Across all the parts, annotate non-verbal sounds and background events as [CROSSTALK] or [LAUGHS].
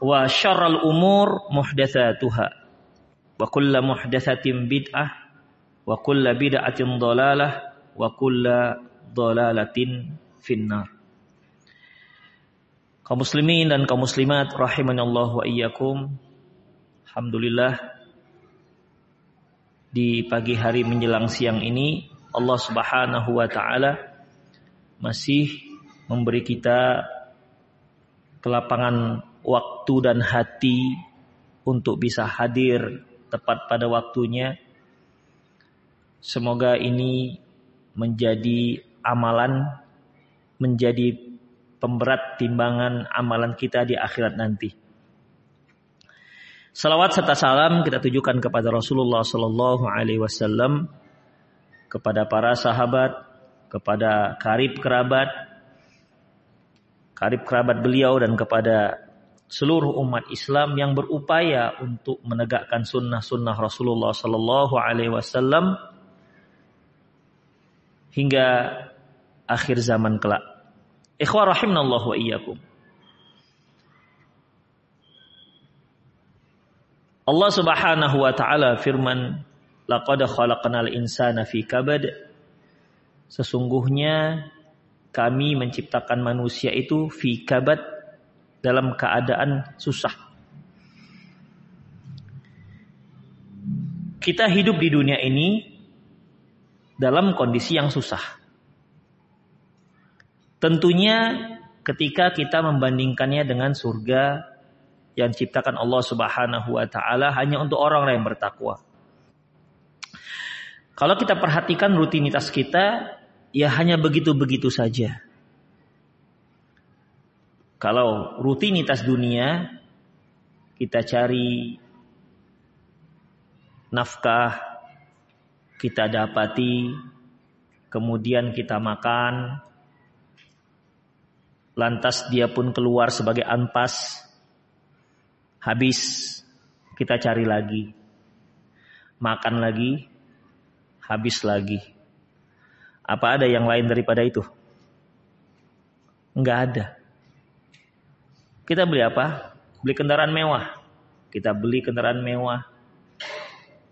wa syarrul umur muhdatsatuha. Wa kullu muhdatsatin bid'ah wa kullu bid'atin dhalalah wa kullu dhalalatin finnar. Kaum muslimin dan kaum muslimat rahimanallahu wa iyyakum. Alhamdulillah di pagi hari menjelang siang ini Allah Subhanahu wa taala masih memberi kita kelapangan waktu dan hati untuk bisa hadir tepat pada waktunya. Semoga ini menjadi amalan, menjadi pemberat timbangan amalan kita di akhirat nanti. Salawat serta salam kita tujukan kepada Rasulullah Sallallahu Alaihi Wasallam, kepada para sahabat, kepada karib kerabat, karib kerabat beliau dan kepada seluruh umat Islam yang berupaya untuk menegakkan sunnah-sunnah Rasulullah Sallallahu Alaihi Wasallam hingga akhir zaman kelak. Ikhwah rahimnallahu wa iyyakum. Allah Subhanahu wa taala firman, "Laqad khalaqnal insana fi kabad." Sesungguhnya kami menciptakan manusia itu fi kabad dalam keadaan susah. Kita hidup di dunia ini dalam kondisi yang susah. Tentunya ketika kita membandingkannya dengan surga yang diciptakan Allah Subhanahu wa taala hanya untuk orang yang bertakwa. Kalau kita perhatikan rutinitas kita ya hanya begitu-begitu saja. Kalau rutinitas dunia kita cari nafkah, kita dapati, kemudian kita makan, lantas dia pun keluar sebagai anpas, habis kita cari lagi, makan lagi, habis lagi. Apa ada yang lain daripada itu? Enggak ada. Kita beli apa? Beli kendaraan mewah. Kita beli kendaraan mewah.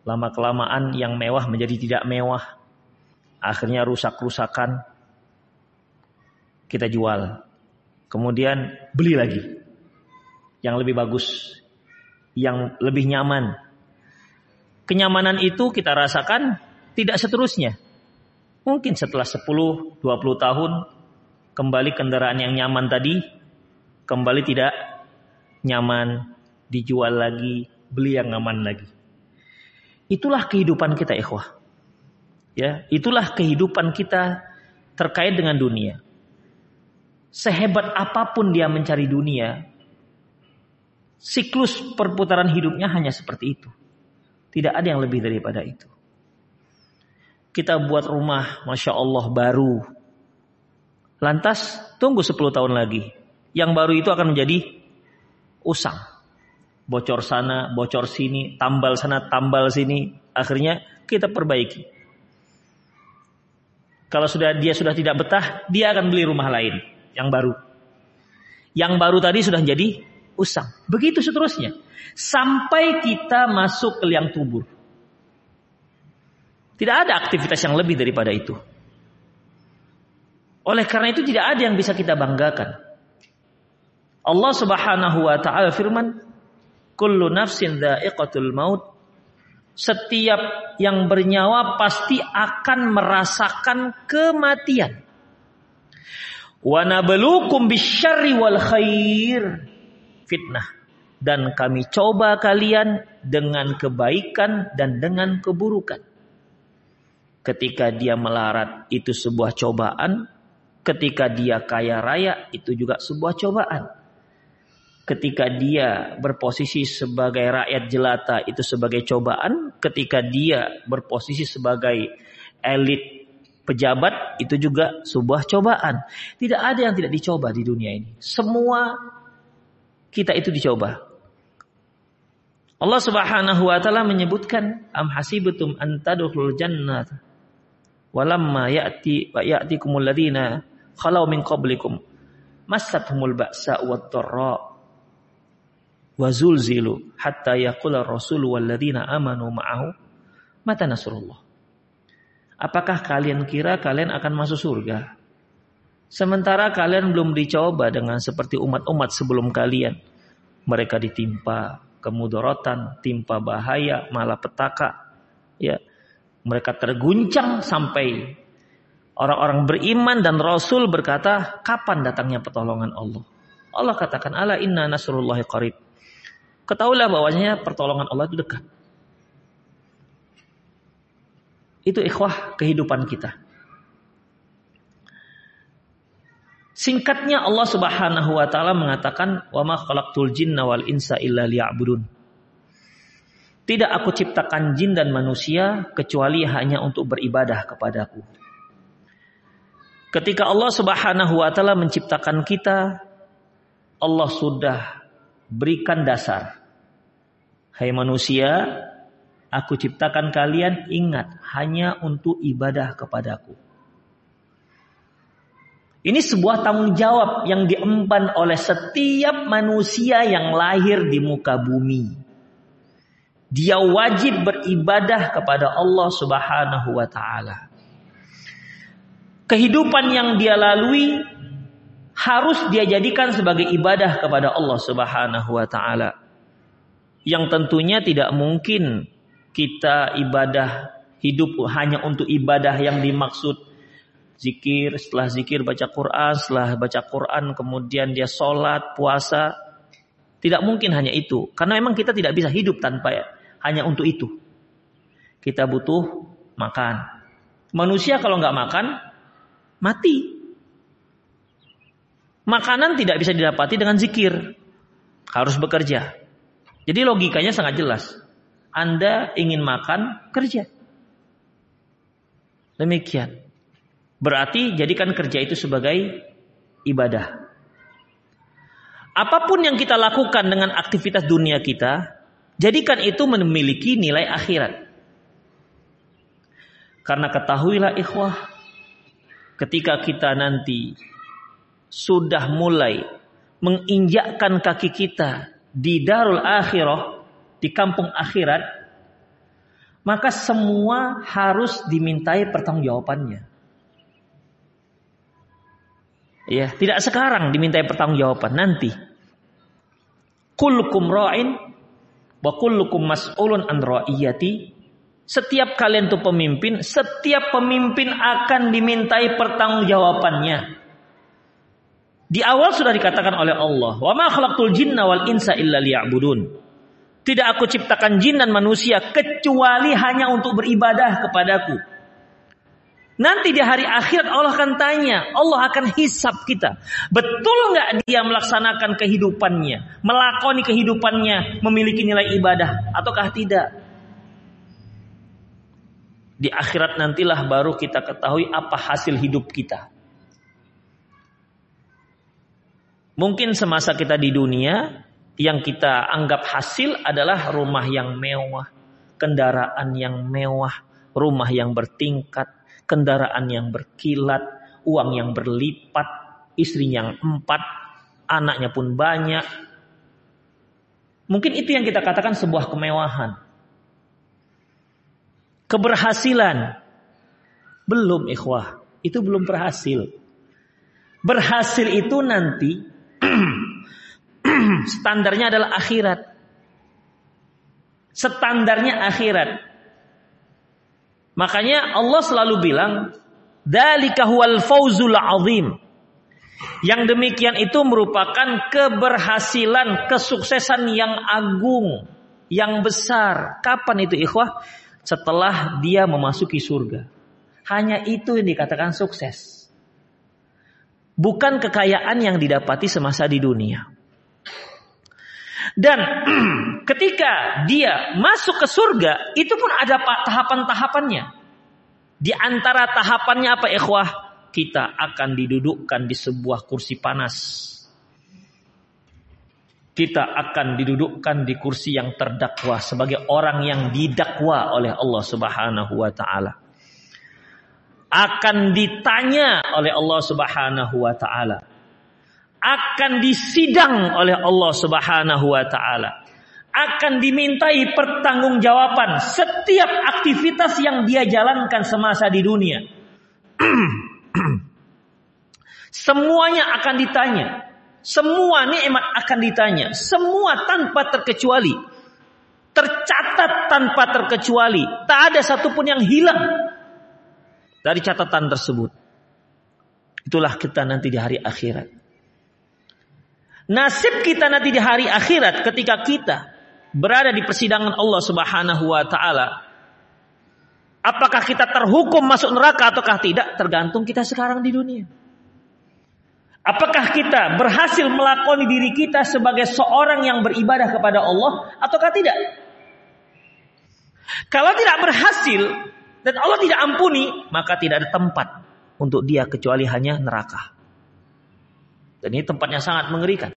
Lama kelamaan yang mewah menjadi tidak mewah. Akhirnya rusak-rusakan. Kita jual. Kemudian beli lagi. Yang lebih bagus. Yang lebih nyaman. Kenyamanan itu kita rasakan tidak seterusnya. Mungkin setelah 10-20 tahun kembali kendaraan yang nyaman tadi kembali tidak nyaman, dijual lagi, beli yang aman lagi. Itulah kehidupan kita, ikhwah. Ya, itulah kehidupan kita terkait dengan dunia. Sehebat apa pun dia mencari dunia, siklus perputaran hidupnya hanya seperti itu. Tidak ada yang lebih daripada itu. Kita buat rumah, masya Allah baru. Lantas tunggu 10 tahun lagi yang baru itu akan menjadi usang. bocor sana, bocor sini, tambal sana, tambal sini. Akhirnya kita perbaiki. Kalau sudah dia sudah tidak betah, dia akan beli rumah lain yang baru. Yang baru tadi sudah jadi usang. Begitu seterusnya. Sampai kita masuk ke liang tubur. Tidak ada aktivitas yang lebih daripada itu. Oleh karena itu tidak ada yang bisa kita banggakan. Allah Subhanahu wa taala firman, "Kullu nafsin dha'iqatul maut." Setiap yang bernyawa pasti akan merasakan kematian. Wa nabluukum bisyarri wal khair. Fitnah. Dan kami coba kalian dengan kebaikan dan dengan keburukan. Ketika dia melarat itu sebuah cobaan, ketika dia kaya raya itu juga sebuah cobaan ketika dia berposisi sebagai rakyat jelata itu sebagai cobaan, ketika dia berposisi sebagai elit pejabat itu juga sebuah cobaan. Tidak ada yang tidak dicoba di dunia ini. Semua kita itu dicoba. Allah Subhanahu wa taala menyebutkan am hasibatum an tadkhulul jannah walamma ya'ti wa ya'tikumul ladzina khalau min qablikum massathumul ba'sa wad dharra wazulzilu hatta yaqula rasul walladzina amanu ma'ahu mata nasrullah. Apakah kalian kira kalian akan masuk surga? Sementara kalian belum dicoba dengan seperti umat-umat sebelum kalian. Mereka ditimpa kemudorotan, timpa bahaya, malah petaka. Ya, mereka terguncang sampai orang-orang beriman dan Rasul berkata, kapan datangnya pertolongan Allah? Allah katakan, ala inna nasrullahi qarib. Ketahuilah bahwasanya pertolongan Allah itu dekat. Itu ikhwah kehidupan kita. Singkatnya Allah Subhanahu wa taala mengatakan wa ma khalaqtul jinna wal insa illa liya'budun. Tidak aku ciptakan jin dan manusia kecuali hanya untuk beribadah kepadaku. Ketika Allah Subhanahu wa taala menciptakan kita, Allah sudah berikan dasar. Hai manusia, aku ciptakan kalian ingat hanya untuk ibadah kepadaku. Ini sebuah tanggung jawab yang diemban oleh setiap manusia yang lahir di muka bumi. Dia wajib beribadah kepada Allah Subhanahu wa taala. Kehidupan yang dia lalui harus dia jadikan sebagai ibadah kepada Allah Subhanahu wa taala yang tentunya tidak mungkin kita ibadah hidup hanya untuk ibadah yang dimaksud zikir, setelah zikir baca Quran, setelah baca Quran kemudian dia sholat, puasa. Tidak mungkin hanya itu. Karena memang kita tidak bisa hidup tanpa ya, hanya untuk itu. Kita butuh makan. Manusia kalau nggak makan, mati. Makanan tidak bisa didapati dengan zikir. Harus bekerja. Jadi logikanya sangat jelas. Anda ingin makan, kerja. Demikian. Berarti jadikan kerja itu sebagai ibadah. Apa pun yang kita lakukan dengan aktivitas dunia kita, jadikan itu memiliki nilai akhirat. Karena ketahuilah ikhwah, ketika kita nanti sudah mulai menginjakkan kaki kita di darul akhirah, di kampung akhirat, maka semua harus dimintai pertanggungjawabannya. Ya, tidak sekarang dimintai pertanggungjawaban, nanti. Kullukum ra'in wa kullukum mas'ulun an ra'iyati. Setiap kalian itu pemimpin, setiap pemimpin akan dimintai pertanggungjawabannya. Di awal sudah dikatakan oleh Allah, "Wa ma khalaqtul jinna wal insa illa liya'budun." Tidak aku ciptakan jin dan manusia kecuali hanya untuk beribadah kepadaku. Nanti di hari akhirat Allah akan tanya, Allah akan hisap kita. Betul nggak dia melaksanakan kehidupannya, melakoni kehidupannya, memiliki nilai ibadah, ataukah tidak? Di akhirat nantilah baru kita ketahui apa hasil hidup kita. Mungkin semasa kita di dunia, yang kita anggap hasil adalah rumah yang mewah, kendaraan yang mewah, rumah yang bertingkat, kendaraan yang berkilat, uang yang berlipat, istri yang empat, anaknya pun banyak. Mungkin itu yang kita katakan sebuah kemewahan. Keberhasilan. Belum ikhwah. Itu belum berhasil. Berhasil itu nanti [CLEARS THROAT] standarnya adalah akhirat. Standarnya akhirat. Makanya Allah selalu bilang, "Dzalika huwal fauzul azim." Yang demikian itu merupakan keberhasilan, kesuksesan yang agung, yang besar. Kapan itu ikhwah? Setelah dia memasuki surga. Hanya itu yang dikatakan sukses. Bukan kekayaan yang didapati semasa di dunia. Dan [CLEARS THROAT] ketika dia masuk ke surga, itu pun ada tahapan-tahapannya. Di antara tahapannya apa ikhwah? Kita akan didudukkan di sebuah kursi panas. Kita akan didudukkan di kursi yang terdakwa sebagai orang yang didakwa oleh Allah Subhanahu wa taala. Akan ditanya oleh Allah Subhanahu wa taala akan disidang oleh Allah Subhanahu wa taala. Akan dimintai pertanggungjawaban setiap aktivitas yang dia jalankan semasa di dunia. [CLEARS THROAT] Semuanya akan ditanya. Semua nikmat akan ditanya. Semua tanpa terkecuali. Tercatat tanpa terkecuali. Tak ada satupun yang hilang dari catatan tersebut. Itulah kita nanti di hari akhirat. Nasib kita nanti di hari akhirat ketika kita berada di persidangan Allah Subhanahu wa taala. Apakah kita terhukum masuk neraka ataukah tidak tergantung kita sekarang di dunia. Apakah kita berhasil melakoni diri kita sebagai seorang yang beribadah kepada Allah ataukah tidak? Kalau tidak berhasil dan Allah tidak ampuni, maka tidak ada tempat untuk dia kecuali hanya neraka. Dan ini tempatnya sangat mengerikan.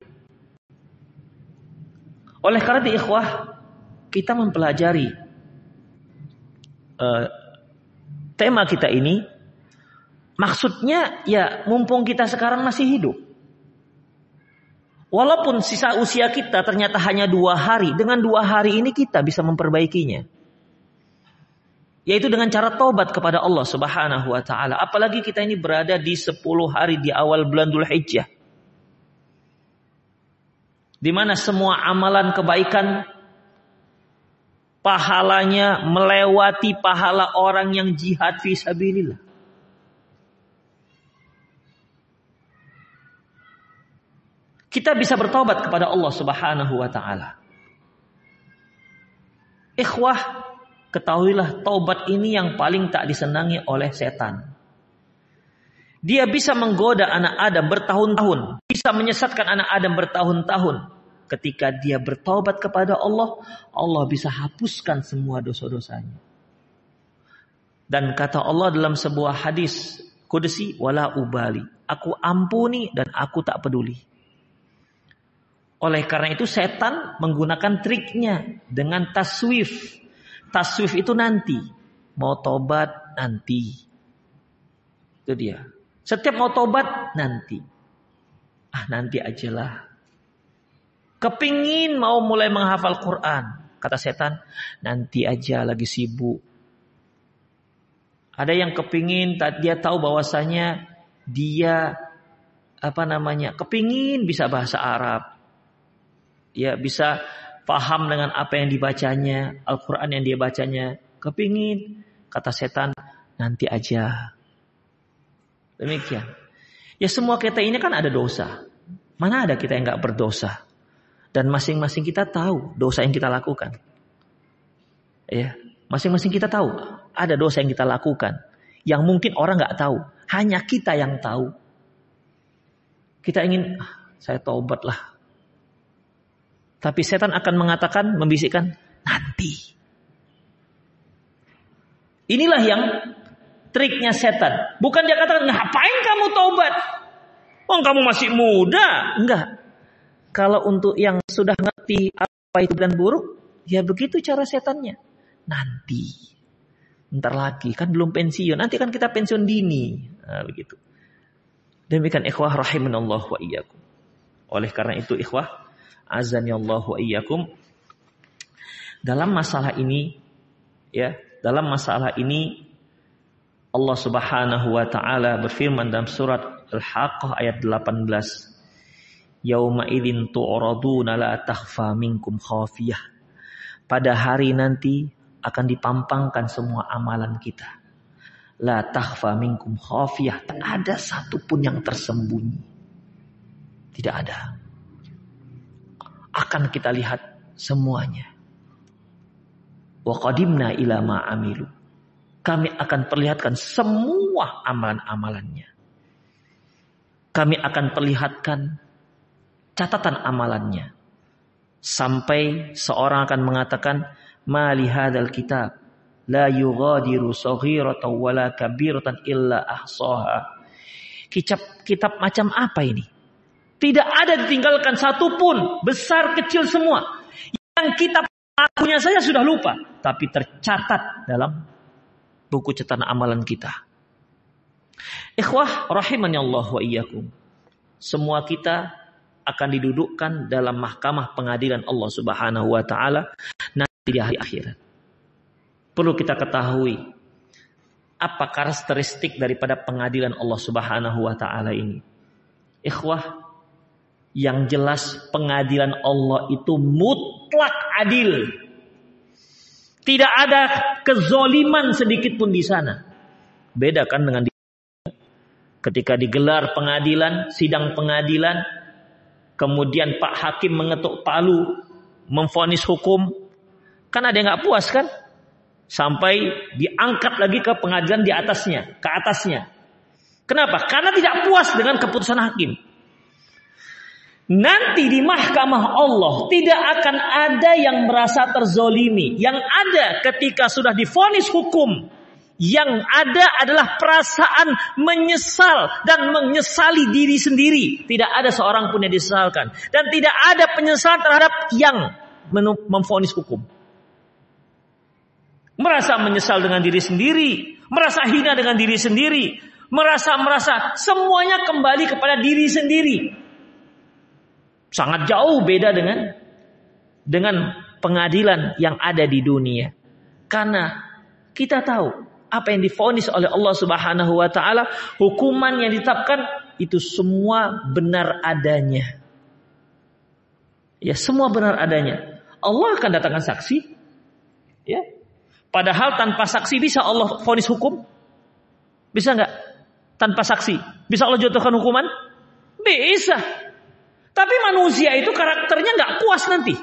Oleh karena itu ikhwah, kita mempelajari uh, tema kita ini. Maksudnya ya mumpung kita sekarang masih hidup. Walaupun sisa usia kita ternyata hanya dua hari. Dengan dua hari ini kita bisa memperbaikinya. Yaitu dengan cara taubat kepada Allah subhanahu wa ta'ala. Apalagi kita ini berada di sepuluh hari di awal bulan Dhul Hijjah di mana semua amalan kebaikan pahalanya melewati pahala orang yang jihad fi sabilillah. Kita bisa bertobat kepada Allah Subhanahu wa taala. Ikhwah, ketahuilah taubat ini yang paling tak disenangi oleh setan. Dia bisa menggoda anak Adam bertahun-tahun, bisa menyesatkan anak Adam bertahun-tahun. Ketika dia bertaubat kepada Allah, Allah bisa hapuskan semua dosa-dosanya. Dan kata Allah dalam sebuah hadis kudsi, wala ubali. Aku ampuni dan aku tak peduli. Oleh karena itu setan menggunakan triknya dengan taswif. Taswif itu nanti. Mau tobat nanti. Itu dia. Setiap mau tobat nanti. Ah nanti ajalah. Kepingin mau mulai menghafal Quran. Kata setan, nanti aja lagi sibuk. Ada yang kepingin, dia tahu bahwasanya dia apa namanya, kepingin bisa bahasa Arab. Ya bisa paham dengan apa yang dibacanya, Al-Quran yang dia bacanya. Kepingin, kata setan, nanti aja. Demikian. Ya semua kita ini kan ada dosa. Mana ada kita yang nggak berdosa? Dan masing-masing kita tahu dosa yang kita lakukan. Ya, masing-masing kita tahu ada dosa yang kita lakukan. Yang mungkin orang nggak tahu. Hanya kita yang tahu. Kita ingin, ah, saya taubat lah. Tapi setan akan mengatakan, membisikkan, nanti. Inilah yang triknya setan. Bukan dia katakan, ngapain kamu taubat? Oh kamu masih muda. Enggak. Kalau untuk yang sudah ngerti apa itu dan buruk, ya begitu cara setannya. Nanti. Ntar lagi, kan belum pensiun. Nanti kan kita pensiun dini. Nah, begitu. Demikian ikhwah rahimanallah wa iyyakum. Oleh karena itu ikhwah, azani Allah wa iyyakum. Dalam masalah ini, ya, dalam masalah ini Allah Subhanahu wa taala berfirman dalam surat Al-Haqqah ayat 18. Yauma idzin tu'raduna la takhfa minkum khafiyah. Pada hari nanti akan dipampangkan semua amalan kita. La takhfa minkum khafiyah. Tak ada satupun yang tersembunyi. Tidak ada. Akan kita lihat semuanya. Wa qadimna ila ma amilu kami akan perlihatkan semua amalan-amalannya. Kami akan perlihatkan catatan amalannya. Sampai seorang akan mengatakan, Mali hadal kitab, la yughadiru saghiratan wala kabiratan illa ahsaha. Kitab, kitab macam apa ini? Tidak ada ditinggalkan satu pun, besar kecil semua. Yang kitab akunya saya sudah lupa, tapi tercatat dalam buku catatan amalan kita. Ikhwah rahimani Allah wa iyyakum. Semua kita akan didudukkan dalam mahkamah pengadilan Allah Subhanahu wa taala nanti di hari akhirat. Perlu kita ketahui apa karakteristik daripada pengadilan Allah Subhanahu wa taala ini. Ikhwah, yang jelas pengadilan Allah itu mutlak adil. Tidak ada kezoliman sedikit pun di sana. Beda kan dengan di ketika digelar pengadilan, sidang pengadilan, kemudian Pak Hakim mengetuk palu, memfonis hukum, kan ada yang nggak puas kan? Sampai diangkat lagi ke pengadilan di atasnya, ke atasnya. Kenapa? Karena tidak puas dengan keputusan hakim. Nanti di mahkamah Allah tidak akan ada yang merasa terzolimi. Yang ada ketika sudah difonis hukum. Yang ada adalah perasaan menyesal dan menyesali diri sendiri. Tidak ada seorang pun yang disesalkan. Dan tidak ada penyesalan terhadap yang memfonis hukum. Merasa menyesal dengan diri sendiri. Merasa hina dengan diri sendiri. Merasa-merasa semuanya kembali kepada diri sendiri Sangat jauh beda dengan dengan pengadilan yang ada di dunia. Karena kita tahu apa yang difonis oleh Allah Subhanahu wa taala, hukuman yang ditetapkan itu semua benar adanya. Ya, semua benar adanya. Allah akan datangkan saksi. Ya. Padahal tanpa saksi bisa Allah fonis hukum? Bisa nggak? Tanpa saksi. Bisa Allah jatuhkan hukuman? Bisa. Manusia itu karakternya nggak puas nanti.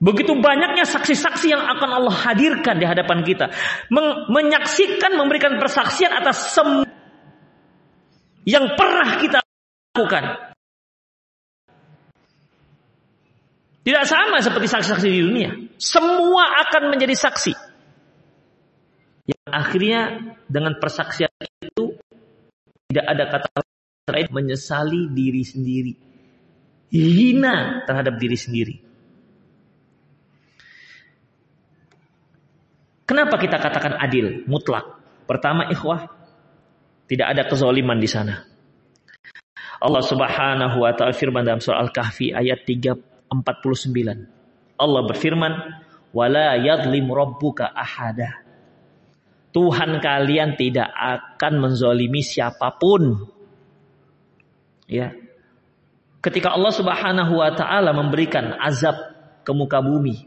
Begitu banyaknya saksi-saksi yang akan Allah hadirkan di hadapan kita. Men menyaksikan, memberikan persaksian atas semua yang pernah kita lakukan. Tidak sama seperti saksi-saksi di dunia. Semua akan menjadi saksi. Yang akhirnya dengan persaksian itu tidak ada kata lain menyesali diri sendiri. Hina terhadap diri sendiri. Kenapa kita katakan adil, mutlak? Pertama ikhwah, tidak ada kezoliman di sana. Allah Subhanahu wa taala firman dalam surah Al-Kahfi ayat 349. Allah berfirman, "Wala yadlim rabbuka ahada." Tuhan kalian tidak akan menzolimi siapa pun. Ya. Ketika Allah Subhanahu wa taala memberikan azab ke muka bumi.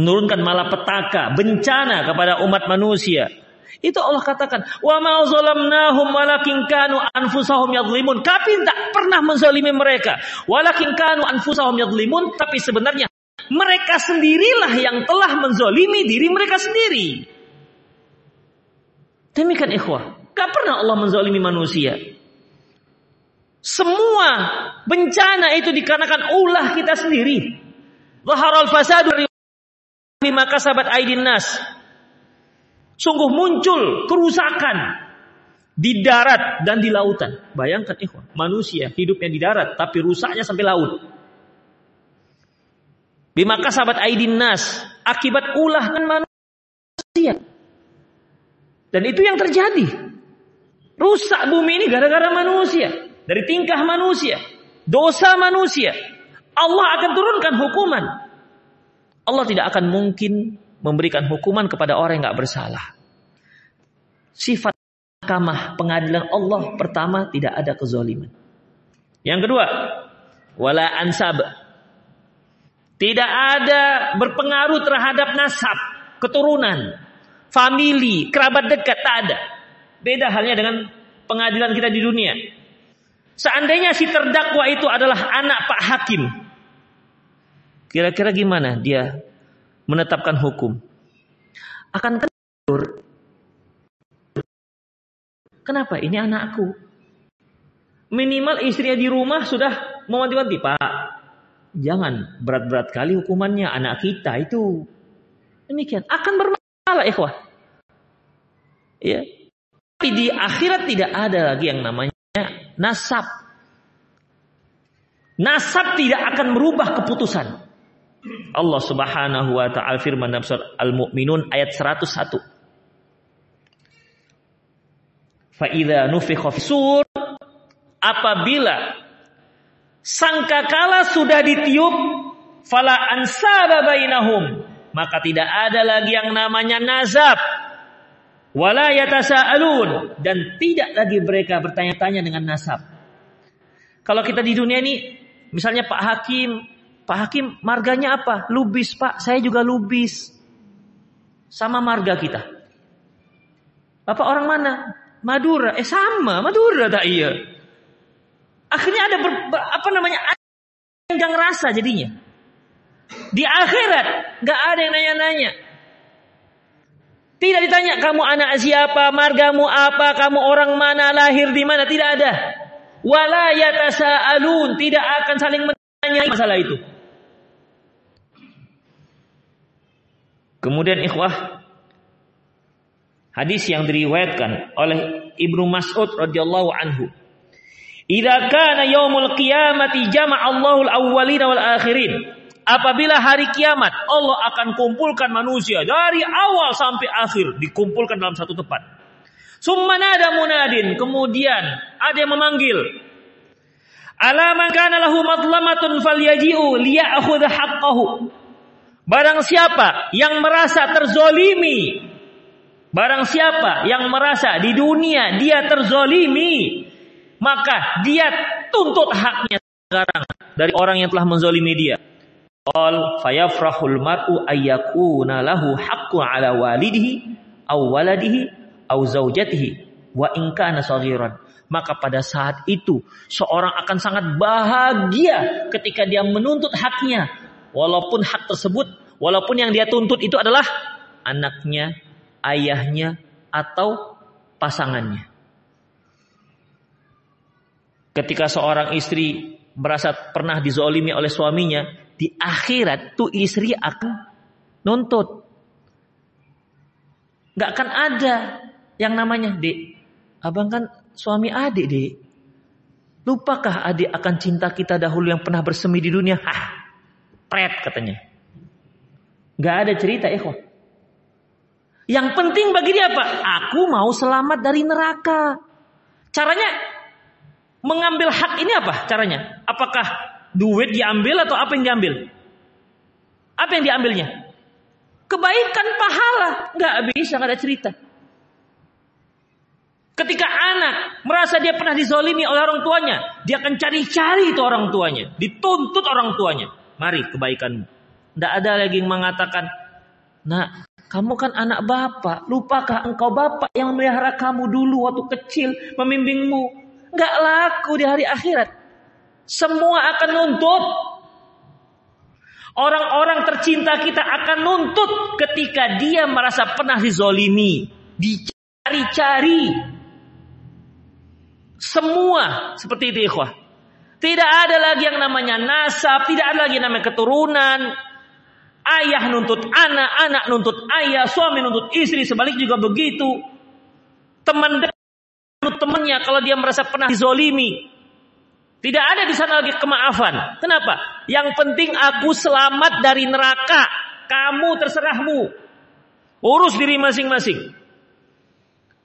Menurunkan malapetaka, bencana kepada umat manusia. Itu Allah katakan, "Wa ma zalamnahum kanu anfusahum yadhlimun." Kami tidak pernah menzalimi mereka. Walakin kanu anfusahum yadhlimun, tapi sebenarnya mereka sendirilah yang telah menzalimi diri mereka sendiri. Demikian ikhwah. Gak pernah Allah menzalimi manusia. Semua bencana itu dikarenakan ulah kita sendiri. Zaharal fasadu maka sahabat aidin nas. Sungguh muncul kerusakan di darat dan di lautan. Bayangkan ikhwan, manusia hidupnya di darat tapi rusaknya sampai laut. Bimaka sahabat Aidin Nas, akibat ulah kan manusia. Dan itu yang terjadi. Rusak bumi ini gara-gara manusia. Dari tingkah manusia. Dosa manusia. Allah akan turunkan hukuman. Allah tidak akan mungkin memberikan hukuman kepada orang yang gak bersalah. Sifat mahkamah pengadilan Allah pertama tidak ada kezoliman. Yang kedua, wala ansab. Tidak ada berpengaruh terhadap nasab, keturunan, famili, kerabat dekat, tak ada. Beda halnya dengan pengadilan kita di dunia. Seandainya si terdakwa itu adalah anak Pak Hakim. Kira-kira gimana dia menetapkan hukum? Akan kendur Kenapa? Ini anakku. Minimal istrinya di rumah sudah mewanti-wanti, Pak. Jangan berat-berat kali hukumannya anak kita itu. Demikian akan bermasalah ikhwah. Ya. Tapi di akhirat tidak ada lagi yang namanya nasab. Nasab tidak akan merubah keputusan. Allah Subhanahu wa taala firman dalam surat Al-Mu'minun ayat 101. Fa'idha nufikha sur apabila sangkakala sudah ditiup fala ansaba bainahum maka tidak ada lagi yang namanya nazab wala yatasaalun dan tidak lagi mereka bertanya-tanya dengan nasab. Kalau kita di dunia ini misalnya Pak Hakim, Pak Hakim marganya apa? Lubis, Pak. Saya juga lubis. Sama marga kita. Bapak orang mana? Madura, eh sama, Madura tak iya. Akhirnya ada ber, apa namanya? Enggang rasa jadinya. Di akhirat nggak ada yang nanya-nanya. Tidak ditanya kamu anak siapa, margamu apa, kamu orang mana, lahir di mana, tidak ada. Wala yatasaalun, tidak akan saling menanya masalah itu. Kemudian ikhwah Hadis yang diriwayatkan oleh Ibnu Mas'ud radhiyallahu anhu. Idza kana yaumul qiyamati jama'a Allahul awwalina wal akhirin. Apabila hari kiamat Allah akan kumpulkan manusia dari awal sampai akhir dikumpulkan dalam satu tempat. Summa nada munadin, kemudian ada yang memanggil. Ala man kana lahu madlamatun falyaji'u liya'khudha haqqahu. Barang siapa yang merasa terzolimi Barang siapa yang merasa di dunia dia terzolimi, maka dia tuntut haknya sekarang dari orang yang telah menzolimi dia. Qal fayafrahul mar'u ayyakuna lahu haqqu ala walidihi aw waladihi aw zaujatihi wa in kana saghiran. Maka pada saat itu seorang akan sangat bahagia ketika dia menuntut haknya walaupun hak tersebut walaupun yang dia tuntut itu adalah anaknya ayahnya, atau pasangannya. Ketika seorang istri merasa pernah dizolimi oleh suaminya, di akhirat tuh istri akan nuntut. Gak akan ada yang namanya, dek, abang kan suami adik, dek. Lupakah adik akan cinta kita dahulu yang pernah bersemi di dunia? Hah, pret katanya. Gak ada cerita, ikhwan. Yang penting bagi dia apa? Aku mau selamat dari neraka. Caranya mengambil hak ini apa caranya? Apakah duit diambil atau apa yang diambil? Apa yang diambilnya? Kebaikan pahala. Nggak bisa, nggak ada cerita. Ketika anak merasa dia pernah dizolimi oleh orang tuanya, dia akan cari-cari itu orang tuanya, dituntut orang tuanya. Mari kebaikanmu. Tidak ada lagi yang mengatakan, nak kamu kan anak bapak. Lupakah engkau bapak yang memelihara kamu dulu waktu kecil, membimbingmu? Enggak laku di hari akhirat. Semua akan nuntut. Orang-orang tercinta kita akan nuntut ketika dia merasa pernah dizolimi. Dicari-cari. Semua seperti itu ikhwah. Tidak ada lagi yang namanya nasab, tidak ada lagi yang namanya keturunan, Ayah nuntut anak, anak nuntut ayah, suami nuntut istri, sebalik juga begitu. Teman dekat temannya kalau dia merasa pernah dizolimi. Tidak ada di sana lagi kemaafan. Kenapa? Yang penting aku selamat dari neraka. Kamu terserahmu. Urus diri masing-masing.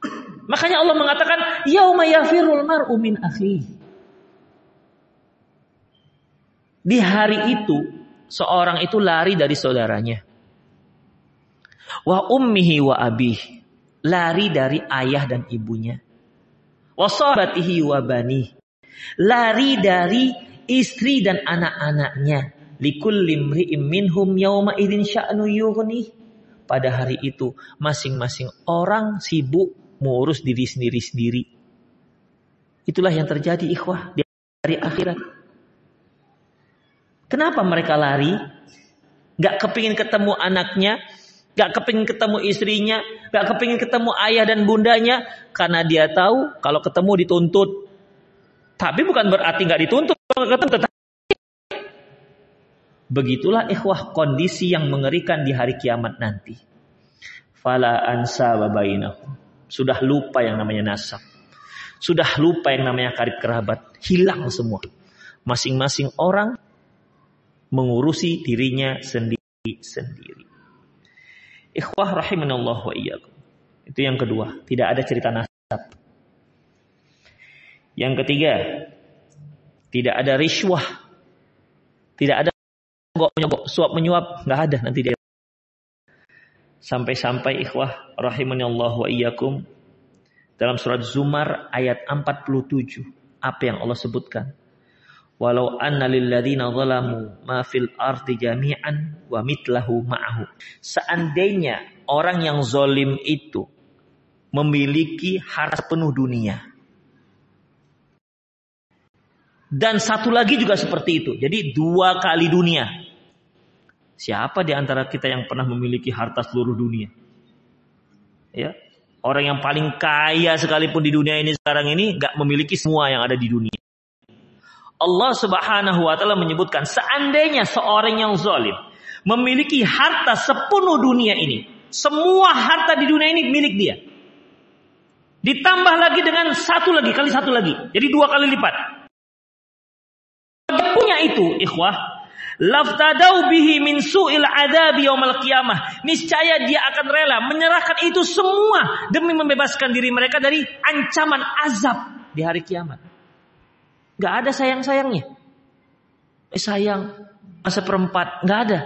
[CLEARS THROAT] Makanya Allah mengatakan, Yauma yafirul mar'u. Di hari itu, seorang itu lari dari saudaranya. Wa ummihi wa abih. Lari dari ayah dan ibunya. Wa sahabatihi wa bani. Lari dari istri dan anak-anaknya. Likul limri'im minhum yawma idin sya'nu yughni. Pada hari itu, masing-masing orang sibuk mengurus diri sendiri sendiri. Itulah yang terjadi ikhwah di hari akhirat. Kenapa mereka lari? Gak kepingin ketemu anaknya, gak kepingin ketemu istrinya, gak kepingin ketemu ayah dan bundanya, karena dia tahu kalau ketemu dituntut. Tapi bukan berarti gak dituntut, ketemu Begitulah ikhwah kondisi yang mengerikan di hari kiamat nanti. Fala ansa. Sudah lupa yang namanya nasab. Sudah lupa yang namanya karib kerabat. Hilang semua. Masing-masing orang mengurusi dirinya sendiri-sendiri. Ikhwah rahimanallah wa iyyakum. Itu yang kedua, tidak ada cerita nasab. Yang ketiga, tidak ada riswah. Tidak ada nyogok, suap menyuap, nggak ada nanti dia. Sampai-sampai ikhwah rahimani Allah wa iyyakum dalam surat Zumar ayat 47 apa yang Allah sebutkan? Walau anna lil ladzina zalamu ma fil ardi jami'an wa mitlahu ma'ahu. Seandainya orang yang zolim itu memiliki harta penuh dunia dan satu lagi juga seperti itu jadi dua kali dunia Siapa di antara kita yang pernah memiliki harta seluruh dunia? Ya, orang yang paling kaya sekalipun di dunia ini sekarang ini gak memiliki semua yang ada di dunia. Allah Subhanahu wa taala menyebutkan seandainya seorang yang zalim memiliki harta sepenuh dunia ini, semua harta di dunia ini milik dia. Ditambah lagi dengan satu lagi kali satu lagi, jadi dua kali lipat. Itu, ikhwah, Laftadau bihi min su'il adabi yaumal qiyamah. Niscaya dia akan rela menyerahkan itu semua demi membebaskan diri mereka dari ancaman azab di hari kiamat. Gak ada sayang-sayangnya. Eh, sayang masa perempat, gak ada.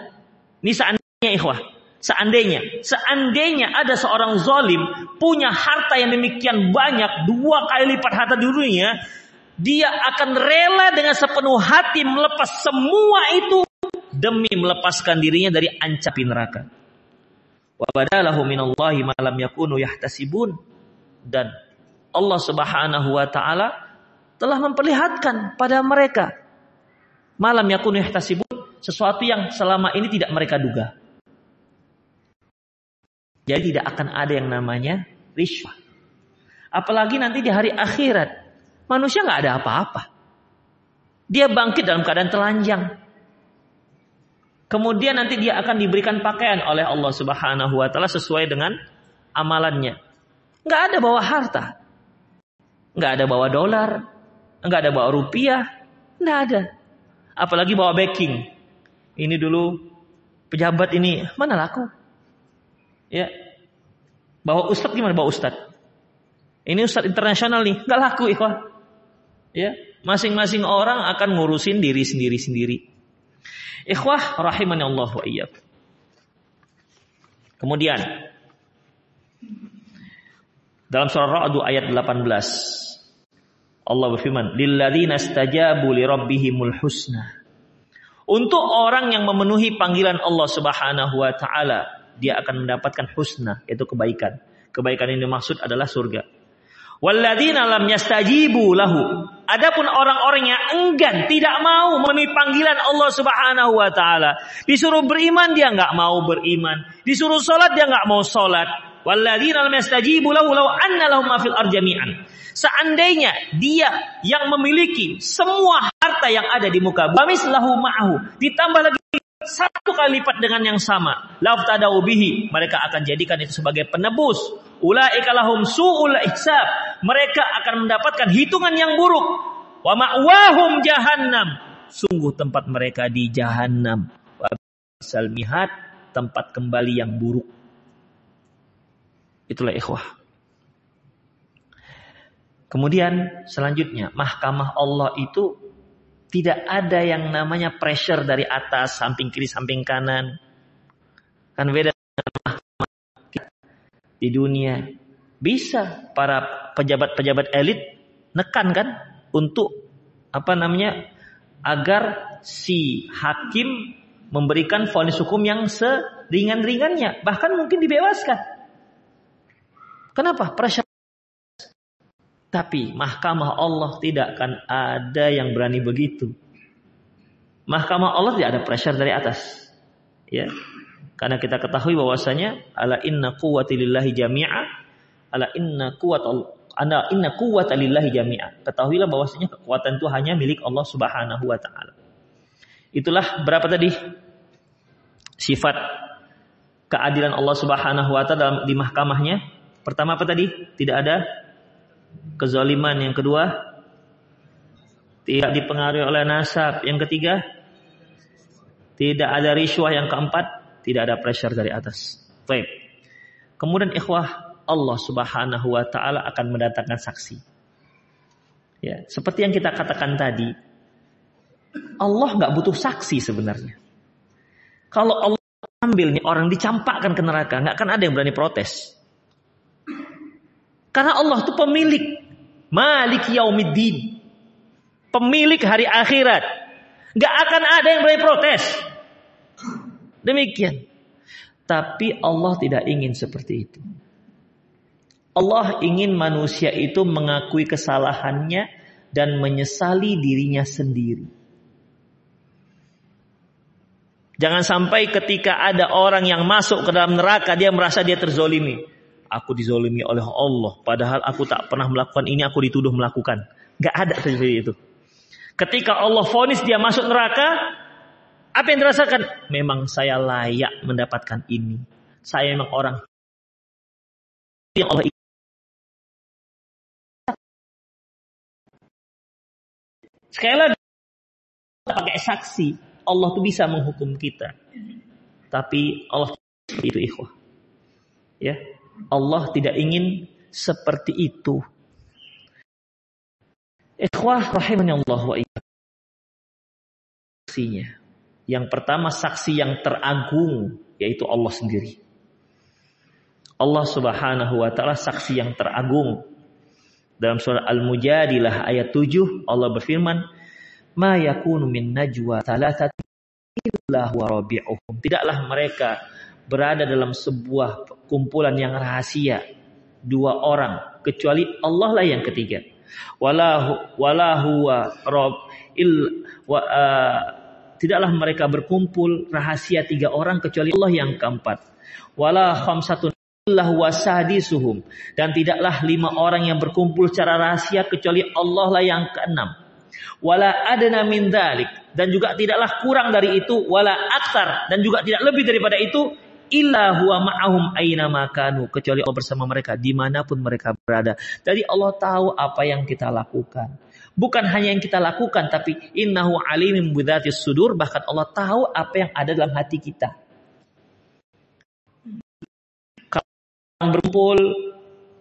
Ini seandainya ikhwah, seandainya, seandainya ada seorang zolim punya harta yang demikian banyak, dua kali lipat harta di dunia, dia akan rela dengan sepenuh hati melepas semua itu demi melepaskan dirinya dari ancapi neraka. Wa badalahu minallahi ma yakunu yahtasibun dan Allah Subhanahu wa taala telah memperlihatkan pada mereka malam yakunu yahtasibun sesuatu yang selama ini tidak mereka duga. Jadi tidak akan ada yang namanya riswah. Apalagi nanti di hari akhirat Manusia nggak ada apa-apa. Dia bangkit dalam keadaan telanjang. Kemudian nanti dia akan diberikan pakaian oleh Allah Subhanahu wa taala sesuai dengan amalannya. Nggak ada bawa harta. Nggak ada bawa dolar, nggak ada bawa rupiah, nggak ada. Apalagi bawa backing. Ini dulu pejabat ini mana laku? Ya. Bawa ustadz gimana bawa ustadz? Ini ustadz internasional nih, nggak laku ikhwah. Ya, masing-masing orang akan ngurusin diri sendiri-sendiri. Ikhwah rahimani Allah wa iyyakum. Kemudian dalam surah Ra'd ayat 18 Allah berfirman, "Lilladzina istajabu li rabbihimul husna." Untuk orang yang memenuhi panggilan Allah Subhanahu wa taala, dia akan mendapatkan husna, yaitu kebaikan. Kebaikan ini maksud adalah surga. Walladzina lam yastajibu lahu. Adapun orang-orang yang enggan, tidak mau memenuhi panggilan Allah Subhanahu wa taala. Disuruh beriman dia nggak mau beriman. Disuruh salat dia nggak mau salat. Walladzina lam yastajibu lahu law anna lahum fil arjami'an. Seandainya dia yang memiliki semua harta yang ada di muka bumi lahu ma'ahu, ditambah lagi satu kali lipat dengan yang sama, laftadau bihi, mereka akan jadikan itu sebagai penebus ulaika lahum su'ul hisab. Mereka akan mendapatkan hitungan yang buruk. Wa ma'wahum jahannam. Sungguh tempat mereka di jahannam. Wa salmihat tempat kembali yang buruk. Itulah ikhwah. Kemudian selanjutnya, mahkamah Allah itu tidak ada yang namanya pressure dari atas, samping kiri, samping kanan. Kan beda di dunia. Bisa para pejabat-pejabat elit nekan kan untuk apa namanya agar si hakim memberikan vonis hukum yang seringan-ringannya, bahkan mungkin dibebaskan. Kenapa? Pressure. Tapi mahkamah Allah tidak akan ada yang berani begitu. Mahkamah Allah tidak ada pressure dari atas. Ya. Karena kita ketahui bahwasanya ala inna quwwati lillahi jami'a ala inna quwwat anda inna quwwata lillahi jami'a. Ketahuilah bahwasanya kekuatan itu hanya milik Allah Subhanahu wa taala. Itulah berapa tadi? Sifat keadilan Allah Subhanahu wa taala di mahkamahnya Pertama apa tadi? Tidak ada kezaliman. Yang kedua, tidak dipengaruhi oleh nasab. Yang ketiga, tidak ada riswah. Yang keempat, tidak ada pressure dari atas. Baik. Kemudian ikhwah Allah Subhanahu wa taala akan mendatangkan saksi. Ya, seperti yang kita katakan tadi, Allah nggak butuh saksi sebenarnya. Kalau Allah ambil nih orang dicampakkan ke neraka, nggak akan ada yang berani protes. Karena Allah itu pemilik. Malik yaumiddin. Pemilik hari akhirat. Gak akan ada yang berani protes. Demikian. Tapi Allah tidak ingin seperti itu. Allah ingin manusia itu mengakui kesalahannya dan menyesali dirinya sendiri. Jangan sampai ketika ada orang yang masuk ke dalam neraka dia merasa dia terzolimi aku dizolimi oleh Allah. Padahal aku tak pernah melakukan ini, aku dituduh melakukan. Gak ada seperti itu. Ketika Allah vonis dia masuk neraka, apa yang dirasakan? Memang saya layak mendapatkan ini. Saya memang orang yang Allah Sekali lagi pakai saksi, Allah tuh bisa menghukum kita. Tapi Allah itu ikhwah. Ya, Allah tidak ingin seperti itu. Ikhwah rahimani Allah wa saksinya. Yang pertama saksi yang teragung yaitu Allah sendiri. Allah Subhanahu wa taala saksi yang teragung. Dalam surah Al-Mujadilah ayat 7 Allah berfirman, "Ma yakunu min najwa thalathatin illa huwa rabi'uhum." Tidaklah mereka berada dalam sebuah kumpulan yang rahasia dua orang kecuali Allah lah yang ketiga walahu walahu rob il wa, uh, tidaklah mereka berkumpul rahasia tiga orang kecuali Allah yang keempat. Wala khamsatun illah wasadisuhum dan tidaklah lima orang yang berkumpul secara rahasia kecuali Allah lah yang keenam. Wala adna min dalik dan juga tidaklah kurang dari itu wala aktar dan juga tidak lebih daripada itu illa huwa ma'ahum aina makanu kecuali Allah bersama mereka di mana pun mereka berada. Jadi Allah tahu apa yang kita lakukan. Bukan hanya yang kita lakukan tapi innahu alimim bidzatis sudur bahkan Allah tahu apa yang ada dalam hati kita. Kalau berkumpul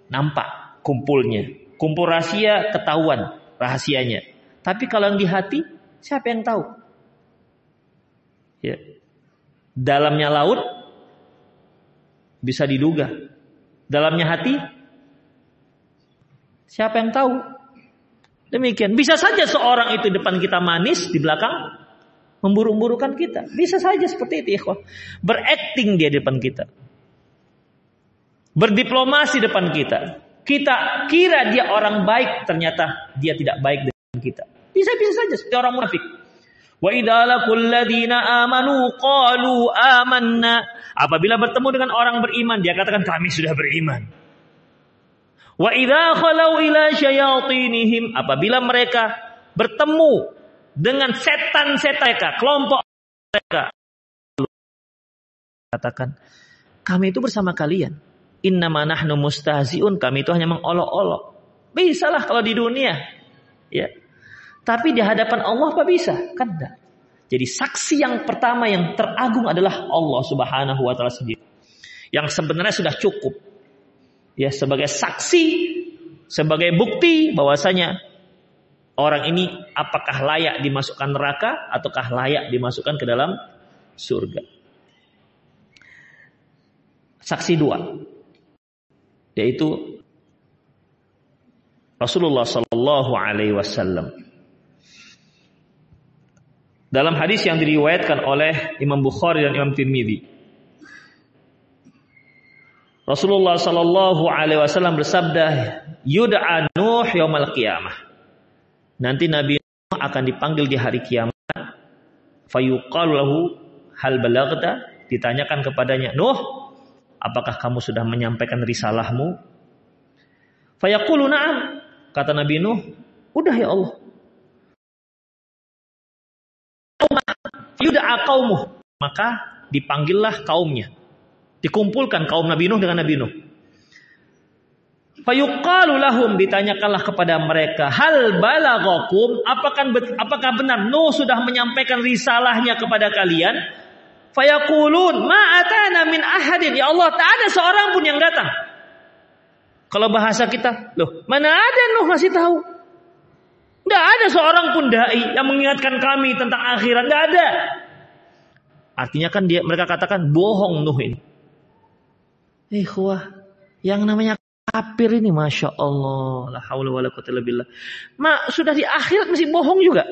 nampak kumpulnya. Kumpul rahasia ketahuan rahasianya. Tapi kalau yang di hati siapa yang tahu? Ya. Dalamnya laut bisa diduga. Dalamnya hati, siapa yang tahu? Demikian. Bisa saja seorang itu depan kita manis, di belakang memburu-burukan kita. Bisa saja seperti itu, ikhwah. Berakting dia depan kita. Berdiplomasi depan kita. Kita kira dia orang baik, ternyata dia tidak baik dengan kita. Bisa-bisa saja seperti orang munafik. Wa amanu qalu amanna. Apabila bertemu dengan orang beriman, dia katakan kami sudah beriman. Wa idza khalau ila syayatinihim, apabila mereka bertemu dengan setan-setan kelompok mereka katakan kami itu bersama kalian. Inna nahnu mustahziun. Kami itu hanya mengolok-olok. Bisalah kalau di dunia. Ya. Tapi di hadapan Allah apa bisa? Kan enggak. Jadi saksi yang pertama yang teragung adalah Allah Subhanahu wa taala sendiri. Yang sebenarnya sudah cukup. Ya, sebagai saksi, sebagai bukti bahwasanya orang ini apakah layak dimasukkan neraka ataukah layak dimasukkan ke dalam surga. Saksi dua yaitu Rasulullah Sallallahu Alaihi Wasallam. Dalam hadis yang diriwayatkan oleh Imam Bukhari dan Imam Tirmidzi, Rasulullah Sallallahu Alaihi Wasallam bersabda, "Yud'a Nuh yaumal qiyamah." Nanti Nabi Nuh akan dipanggil di hari kiamat. Fayuqalu lahu hal balagta? Ditanyakan kepadanya, "Nuh, apakah kamu sudah menyampaikan risalahmu?" Fayaqulu na'am. Kata Nabi Nuh, "Udah ya Allah." Yud'a qaumuh. Maka dipanggillah kaumnya. Dikumpulkan kaum Nabi Nuh dengan Nabi Nuh. Fayuqalu lahum ditanyakanlah kepada mereka, hal balagakum apakah apakah benar Nuh sudah menyampaikan risalahnya kepada kalian? Fayaqulun ma atana min ahadin ya Allah tak ada seorang pun yang datang. Kalau bahasa kita, loh, mana ada Nuh masih tahu? Tidak ada seorang pun dai yang mengingatkan kami tentang akhirat, tidak ada. Artinya kan dia mereka katakan bohong Nuh ini. Ikhwah, yang namanya kafir ini masya Allah. La haula wala ma sudah di akhirat masih bohong juga?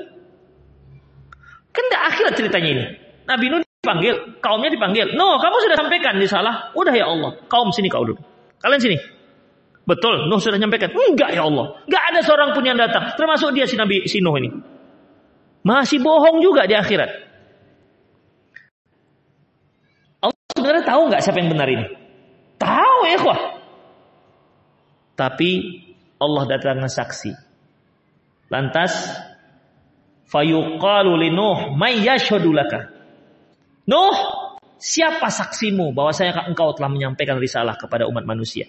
Kan di akhirat ceritanya ini. Nabi Nuh dipanggil kaumnya dipanggil. No kamu sudah sampaikan di salah. Udah ya Allah. Kaum sini kau dulu kalian sini. Betul Nuh sudah menyampaikan enggak ya Allah. Enggak ada seorang pun yang datang. Termasuk dia si Nabi si Nuh ini. Masih bohong juga di akhirat. Allah sebenarnya tahu nggak siapa yang benar ini tahu ya kuah tapi Allah datangkan saksi. Lantas fayuqalu li Nuh may. Nuh, siapa saksimu bahwa saya engkau telah menyampaikan risalah kepada umat manusia?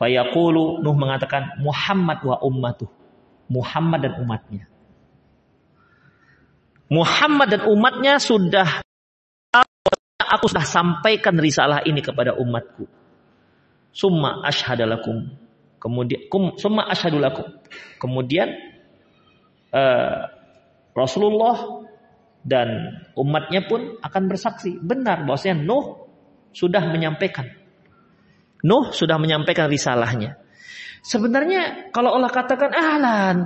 Fayaqulu Nuh mengatakan Muhammad wa ummatuh. Muhammad dan umatnya. Muhammad dan umatnya sudah aku sudah sampaikan risalah ini kepada umatku summa ashadalakum. Kemudian kum, summa ashadulakum. Kemudian uh, Rasulullah dan umatnya pun akan bersaksi benar bahwasanya Nuh sudah menyampaikan. Nuh sudah menyampaikan risalahnya. Sebenarnya kalau Allah katakan ahlan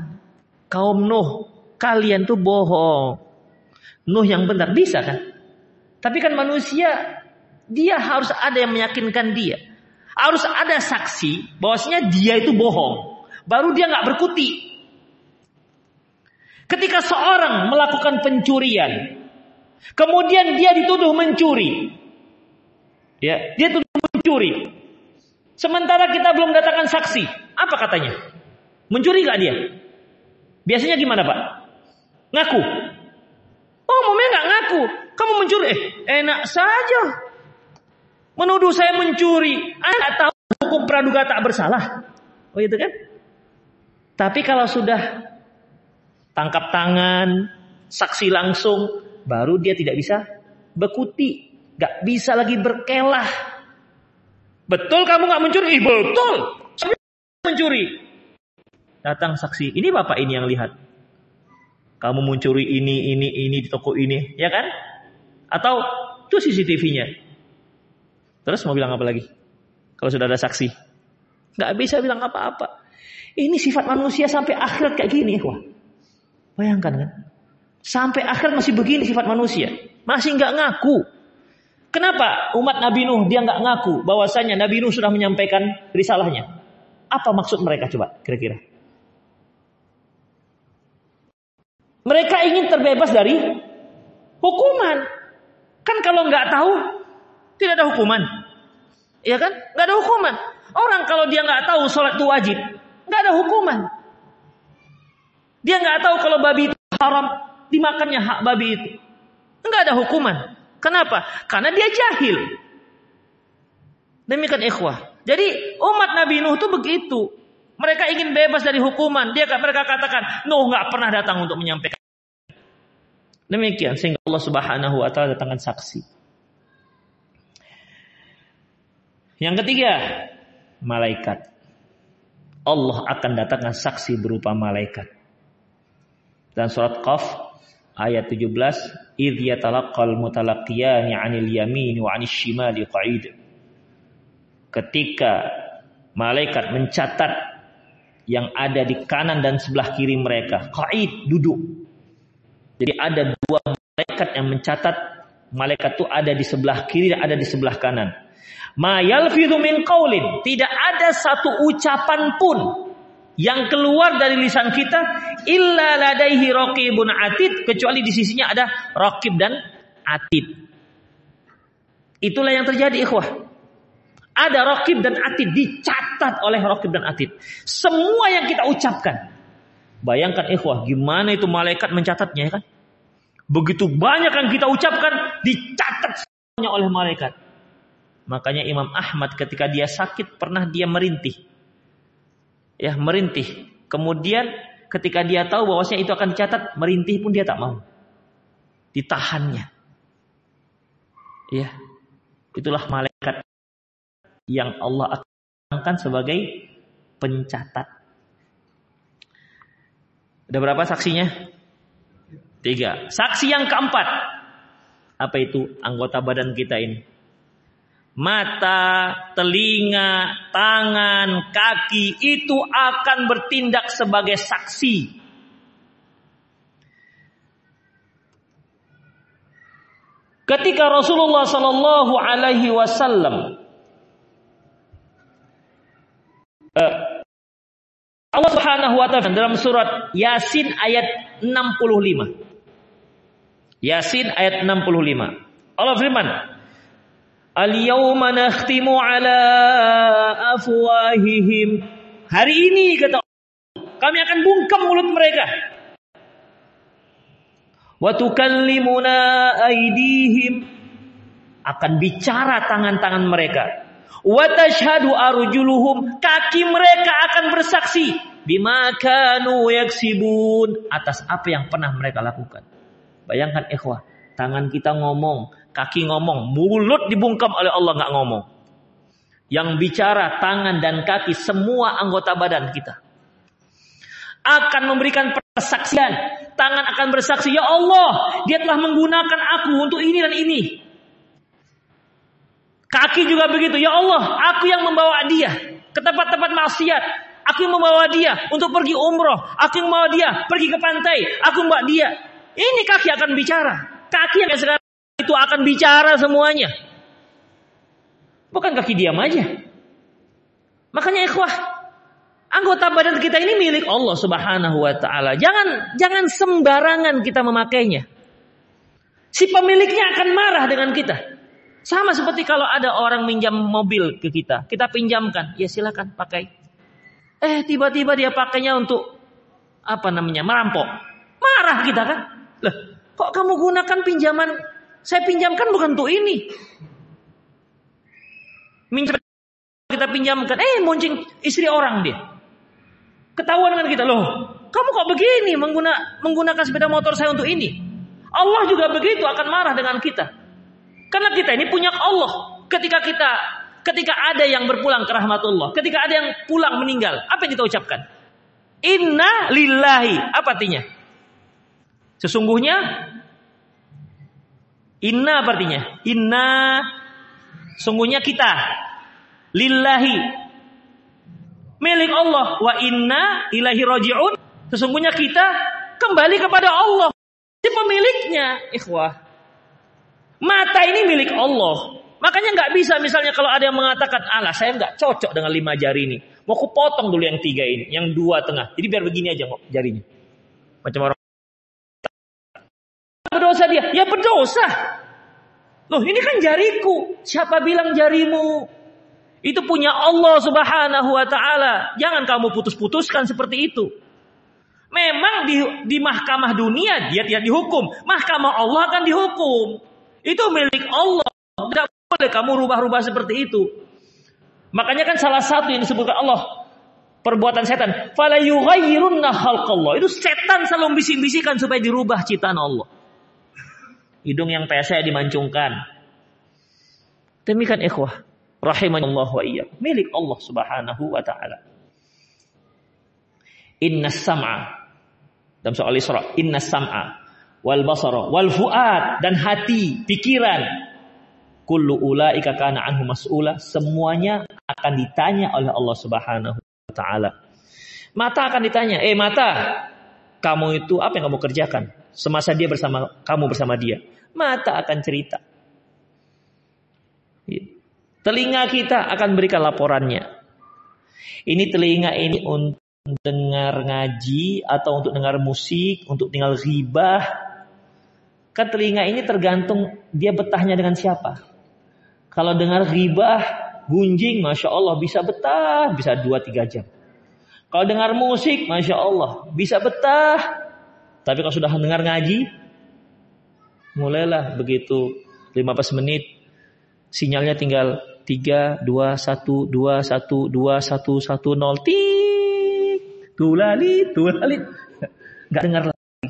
kaum Nuh kalian tuh bohong. Nuh yang benar bisa kan? Tapi kan manusia dia harus ada yang meyakinkan dia. Harus ada saksi bahwasanya dia itu bohong. Baru dia nggak berkuti. Ketika seorang melakukan pencurian, kemudian dia dituduh mencuri, ya, dia tuduh mencuri. Sementara kita belum datangkan saksi, apa katanya? Mencuri nggak dia? Biasanya gimana pak? Ngaku. Oh, momennya nggak ngaku. Kamu mencuri? Eh, enak saja. Menuduh saya mencuri. Anda tahu hukum praduga tak bersalah. Oh itu kan? Tapi kalau sudah tangkap tangan, saksi langsung, baru dia tidak bisa bekuti. Gak bisa lagi berkelah. Betul kamu gak mencuri? Ih, betul. Saya mencuri. Datang saksi. Ini bapak ini yang lihat. Kamu mencuri ini, ini, ini di toko ini. Ya kan? Atau itu CCTV-nya. Terus mau bilang apa lagi? Kalau sudah ada saksi. Nggak bisa bilang apa-apa. Ini sifat manusia sampai akhirat kayak gini. Wah. Bayangkan kan. Sampai akhirat masih begini sifat manusia. Masih nggak ngaku. Kenapa umat Nabi Nuh dia nggak ngaku bahwasanya Nabi Nuh sudah menyampaikan risalahnya? Apa maksud mereka coba kira-kira? Mereka ingin terbebas dari hukuman. Kan kalau nggak tahu tidak ada hukuman. Ya kan? Gak ada hukuman. Orang kalau dia nggak tahu sholat itu wajib, nggak ada hukuman. Dia nggak tahu kalau babi itu haram, dimakannya hak babi itu. Nggak ada hukuman. Kenapa? Karena dia jahil. Demikian ikhwah. Jadi umat Nabi Nuh itu begitu. Mereka ingin bebas dari hukuman. Dia mereka katakan, Nuh nggak pernah datang untuk menyampaikan. Demikian sehingga Allah Subhanahu wa taala datangkan saksi. Yang ketiga, malaikat. Allah akan datangkan saksi berupa malaikat. Dan surat Qaf ayat 17, "Idz yatalaqqal mutalaqiyani 'anil yamin wa 'anil shimali qa'id." Ketika malaikat mencatat yang ada di kanan dan sebelah kiri mereka, qa'id duduk. Jadi ada dua malaikat yang mencatat malaikat itu ada di sebelah kiri dan ada di sebelah kanan. Ma min tidak ada satu ucapan pun yang keluar dari lisan kita illa ladaihi raqibun atid kecuali di sisinya ada raqib dan atid. Itulah yang terjadi ikhwah. Ada raqib dan atid dicatat oleh raqib dan atid. Semua yang kita ucapkan Bayangkan ikhwah, gimana itu malaikat mencatatnya ya kan? Begitu banyak yang kita ucapkan dicatat semuanya oleh malaikat. Makanya Imam Ahmad ketika dia sakit pernah dia merintih. Ya, merintih. Kemudian ketika dia tahu bahwasanya itu akan dicatat, merintih pun dia tak mau. Ditahannya. Ya. Itulah malaikat yang Allah akan sebagai pencatat ada berapa saksinya? Tiga. Saksi yang keempat. Apa itu? Anggota badan kita ini. Mata, telinga, tangan, kaki itu akan bertindak sebagai saksi. Ketika Rasulullah Sallallahu Alaihi Wasallam uh, Allah Subhanahu wa taala dalam surat Yasin ayat 65. Yasin ayat 65. Allah firman, Al-yawma nakhtimu ala afwahihim. Hari ini kata kami akan bungkam mulut mereka. Wa tukallimuna aydihim. Akan bicara tangan-tangan mereka Watashhadu arjuluhum kaki mereka akan bersaksi bima kanu yaksibun atas apa yang pernah mereka lakukan. Bayangkan ikhwah, tangan kita ngomong, kaki ngomong, mulut dibungkam oleh Allah nggak ngomong. Yang bicara tangan dan kaki semua anggota badan kita akan memberikan persaksian. Tangan akan bersaksi, "Ya Allah, dia telah menggunakan aku untuk ini dan ini." Kaki juga begitu. Ya Allah, aku yang membawa dia ke tempat-tempat maksiat. Aku yang membawa dia untuk pergi umroh. Aku yang membawa dia pergi ke pantai. Aku membawa dia. Ini kaki akan bicara. Kaki yang sekarang itu akan bicara semuanya. Bukan kaki diam aja. Makanya ikhwah, anggota badan kita ini milik Allah Subhanahu wa taala. Jangan jangan sembarangan kita memakainya. Si pemiliknya akan marah dengan kita. Sama seperti kalau ada orang minjam mobil ke kita, kita pinjamkan, ya silakan pakai. Eh tiba-tiba dia pakainya untuk apa namanya merampok, marah kita kan? Loh, kok kamu gunakan pinjaman? Saya pinjamkan bukan untuk ini. Minjam kita pinjamkan, eh moncing istri orang dia. Ketahuan dengan kita loh, kamu kok begini mengguna, menggunakan sepeda motor saya untuk ini? Allah juga begitu akan marah dengan kita. Karena kita ini punya Allah. Ketika kita ketika ada yang berpulang ke rahmatullah, ketika ada yang pulang meninggal, apa yang kita ucapkan? Inna lillahi. Apa artinya? Sesungguhnya Inna artinya? Inna sungguhnya kita lillahi milik Allah wa inna ilahi rojiun sesungguhnya kita kembali kepada Allah si pemiliknya ikhwah Mata ini milik Allah. Makanya nggak bisa misalnya kalau ada yang mengatakan, Allah saya nggak cocok dengan lima jari ini. Mau aku potong dulu yang tiga ini, yang dua tengah. Jadi biar begini aja kok jarinya. Macam orang berdosa dia, ya berdosa. Loh ini kan jariku. Siapa bilang jarimu? Itu punya Allah subhanahu wa ta'ala. Jangan kamu putus-putuskan seperti itu. Memang di, di mahkamah dunia dia tidak dihukum. Mahkamah Allah akan dihukum. Itu milik Allah. Tidak boleh kamu rubah-rubah seperti itu. Makanya kan salah satu yang disebutkan Allah perbuatan setan. Itu setan selalu bisik-bisikan supaya dirubah ciptaan Allah. Hidung yang pesek dimancungkan. Demikian ikhwah. Rahimahullah wa iya. Milik Allah subhanahu wa ta'ala. Inna sam'a. Dalam soal Isra. Inna sam'a. Wal basara. Wal fu'ad. Dan hati. Pikiran. Kullu ula'ika kana anhu mas'ula. Semuanya akan ditanya oleh Allah subhanahu wa ta'ala. Mata akan ditanya. Eh mata. Kamu itu apa yang kamu kerjakan? Semasa dia bersama kamu bersama dia. Mata akan cerita. Iya. Telinga kita akan berikan laporannya. Ini telinga ini untuk dengar ngaji atau untuk dengar musik, untuk tinggal ghibah. Kan telinga ini tergantung dia betahnya dengan siapa. Kalau dengar ghibah, gunjing, masya Allah bisa betah, bisa 2-3 jam. Kalau dengar musik, masya Allah bisa betah. Tapi kalau sudah dengar ngaji, mulailah begitu 15 menit, sinyalnya tinggal tiga dua satu dua satu dua satu satu nol tik. Tulali tulali. Nggak dengar lagi.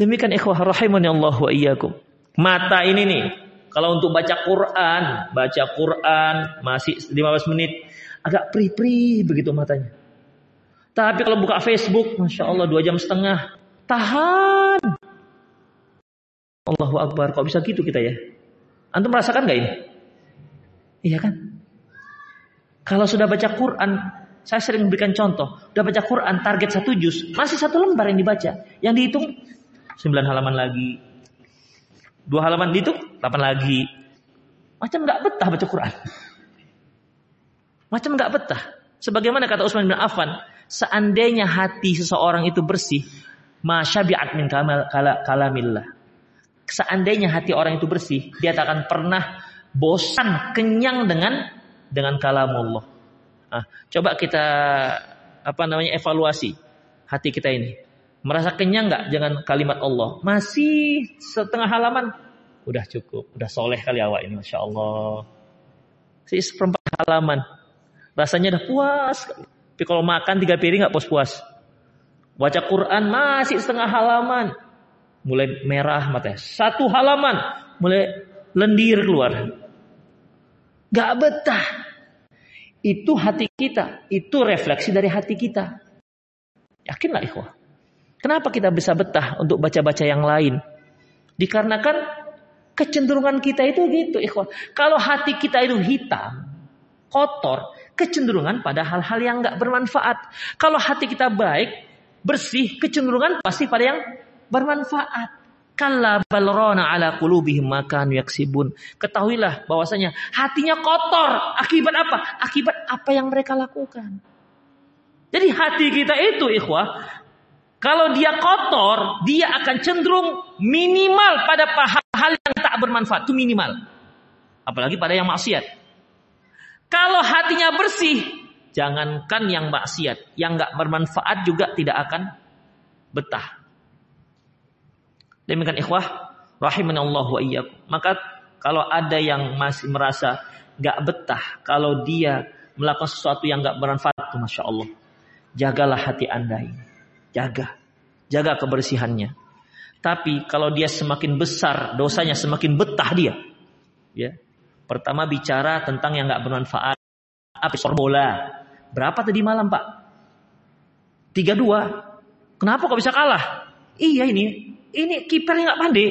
Demikian ikhwah rahimani Allah wa iyyakum. Mata ini nih kalau untuk baca Quran baca Quran masih 15 menit agak pri-pri begitu matanya tapi kalau buka Facebook masya Allah dua jam setengah tahan Allahu Akbar kok bisa gitu kita ya Antum merasakan gak ini? Iya kan? Kalau sudah baca Quran, saya sering memberikan contoh. Sudah baca Quran, target satu juz, masih satu lembar yang dibaca. Yang dihitung sembilan halaman lagi. Dua halaman dihitung, delapan lagi. Macam nggak betah baca Quran. Macam nggak betah. Sebagaimana kata Utsman bin Affan, seandainya hati seseorang itu bersih, masyabi'at min kalamillah seandainya hati orang itu bersih, dia tak akan pernah bosan, kenyang dengan dengan kalamullah. Nah, coba kita apa namanya evaluasi hati kita ini. Merasa kenyang nggak dengan kalimat Allah? Masih setengah halaman, udah cukup, udah soleh kali awak ini, masya Allah. Si seperempat halaman, rasanya udah puas. Tapi kalau makan tiga piring nggak puas-puas. Baca Quran masih setengah halaman, mulai merah matanya. Satu halaman mulai lendir keluar. Gak betah. Itu hati kita. Itu refleksi dari hati kita. Yakinlah ikhwah. Kenapa kita bisa betah untuk baca-baca yang lain? Dikarenakan kecenderungan kita itu gitu ikhwah. Kalau hati kita itu hitam, kotor, kecenderungan pada hal-hal yang gak bermanfaat. Kalau hati kita baik, bersih, kecenderungan pasti pada yang bermanfaat. Kalla balrona ala qulubihim makan yaksibun. Ketahuilah bahwasanya hatinya kotor. Akibat apa? Akibat apa yang mereka lakukan. Jadi hati kita itu ikhwah, kalau dia kotor, dia akan cenderung minimal pada hal-hal yang tak bermanfaat. Itu minimal. Apalagi pada yang maksiat. Kalau hatinya bersih, jangankan yang maksiat, yang nggak bermanfaat juga tidak akan betah. Demikian ikhwah Allah wa iyyakum. Maka kalau ada yang masih merasa gak betah kalau dia melakukan sesuatu yang gak bermanfaat, masya Allah, jagalah hati anda ini, jaga, jaga kebersihannya. Tapi kalau dia semakin besar dosanya, semakin betah dia. Ya, pertama bicara tentang yang gak bermanfaat. Apa bola? Berapa tadi malam pak? Tiga dua. Kenapa kok bisa kalah? Iya ini ini kipernya nggak pandai.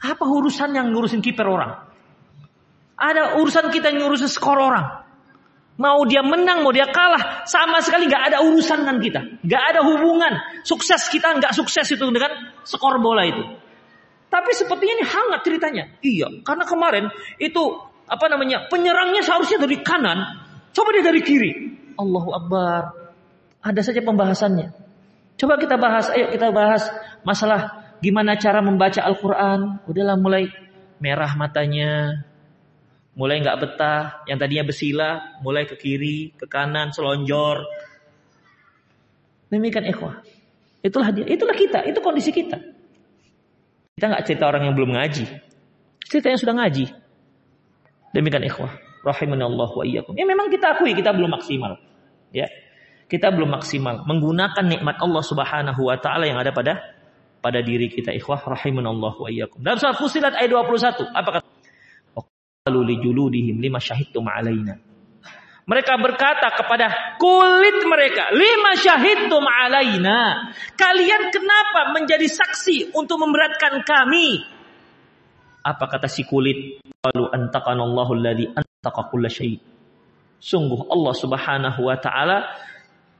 Apa urusan yang ngurusin kiper orang? Ada urusan kita yang ngurusin skor orang. Mau dia menang, mau dia kalah, sama sekali nggak ada urusan dengan kita, nggak ada hubungan. Sukses kita nggak sukses itu dengan skor bola itu. Tapi sepertinya ini hangat ceritanya. Iya, karena kemarin itu apa namanya penyerangnya seharusnya dari kanan, coba dia dari kiri. Allahu Akbar. Ada saja pembahasannya. Coba kita bahas, ayo kita bahas masalah gimana cara membaca Al-Quran. Udahlah mulai merah matanya, mulai nggak betah. Yang tadinya bersila, mulai ke kiri, ke kanan, selonjor. Demikian ikhwah. Itulah dia, itulah kita, itu kondisi kita. Kita nggak cerita orang yang belum ngaji, cerita yang sudah ngaji. Demikian ikhwah. Rahimanallah wa iyyakum. Ya memang kita akui kita belum maksimal. Ya. Kita belum maksimal menggunakan nikmat Allah Subhanahu wa taala yang ada pada pada diri kita ikhwah rahimanallah wa iyyakum. Dalam surat Fusilat ayat 21 apa kata? Juludihim lima syahidtum alaina. Mereka berkata kepada kulit mereka, lima syahidtum alaina. Kalian kenapa menjadi saksi untuk memberatkan kami? Apa kata si kulit? Lalu antakanallahu alladhi antaka kulla syai. Sungguh Allah Subhanahu wa taala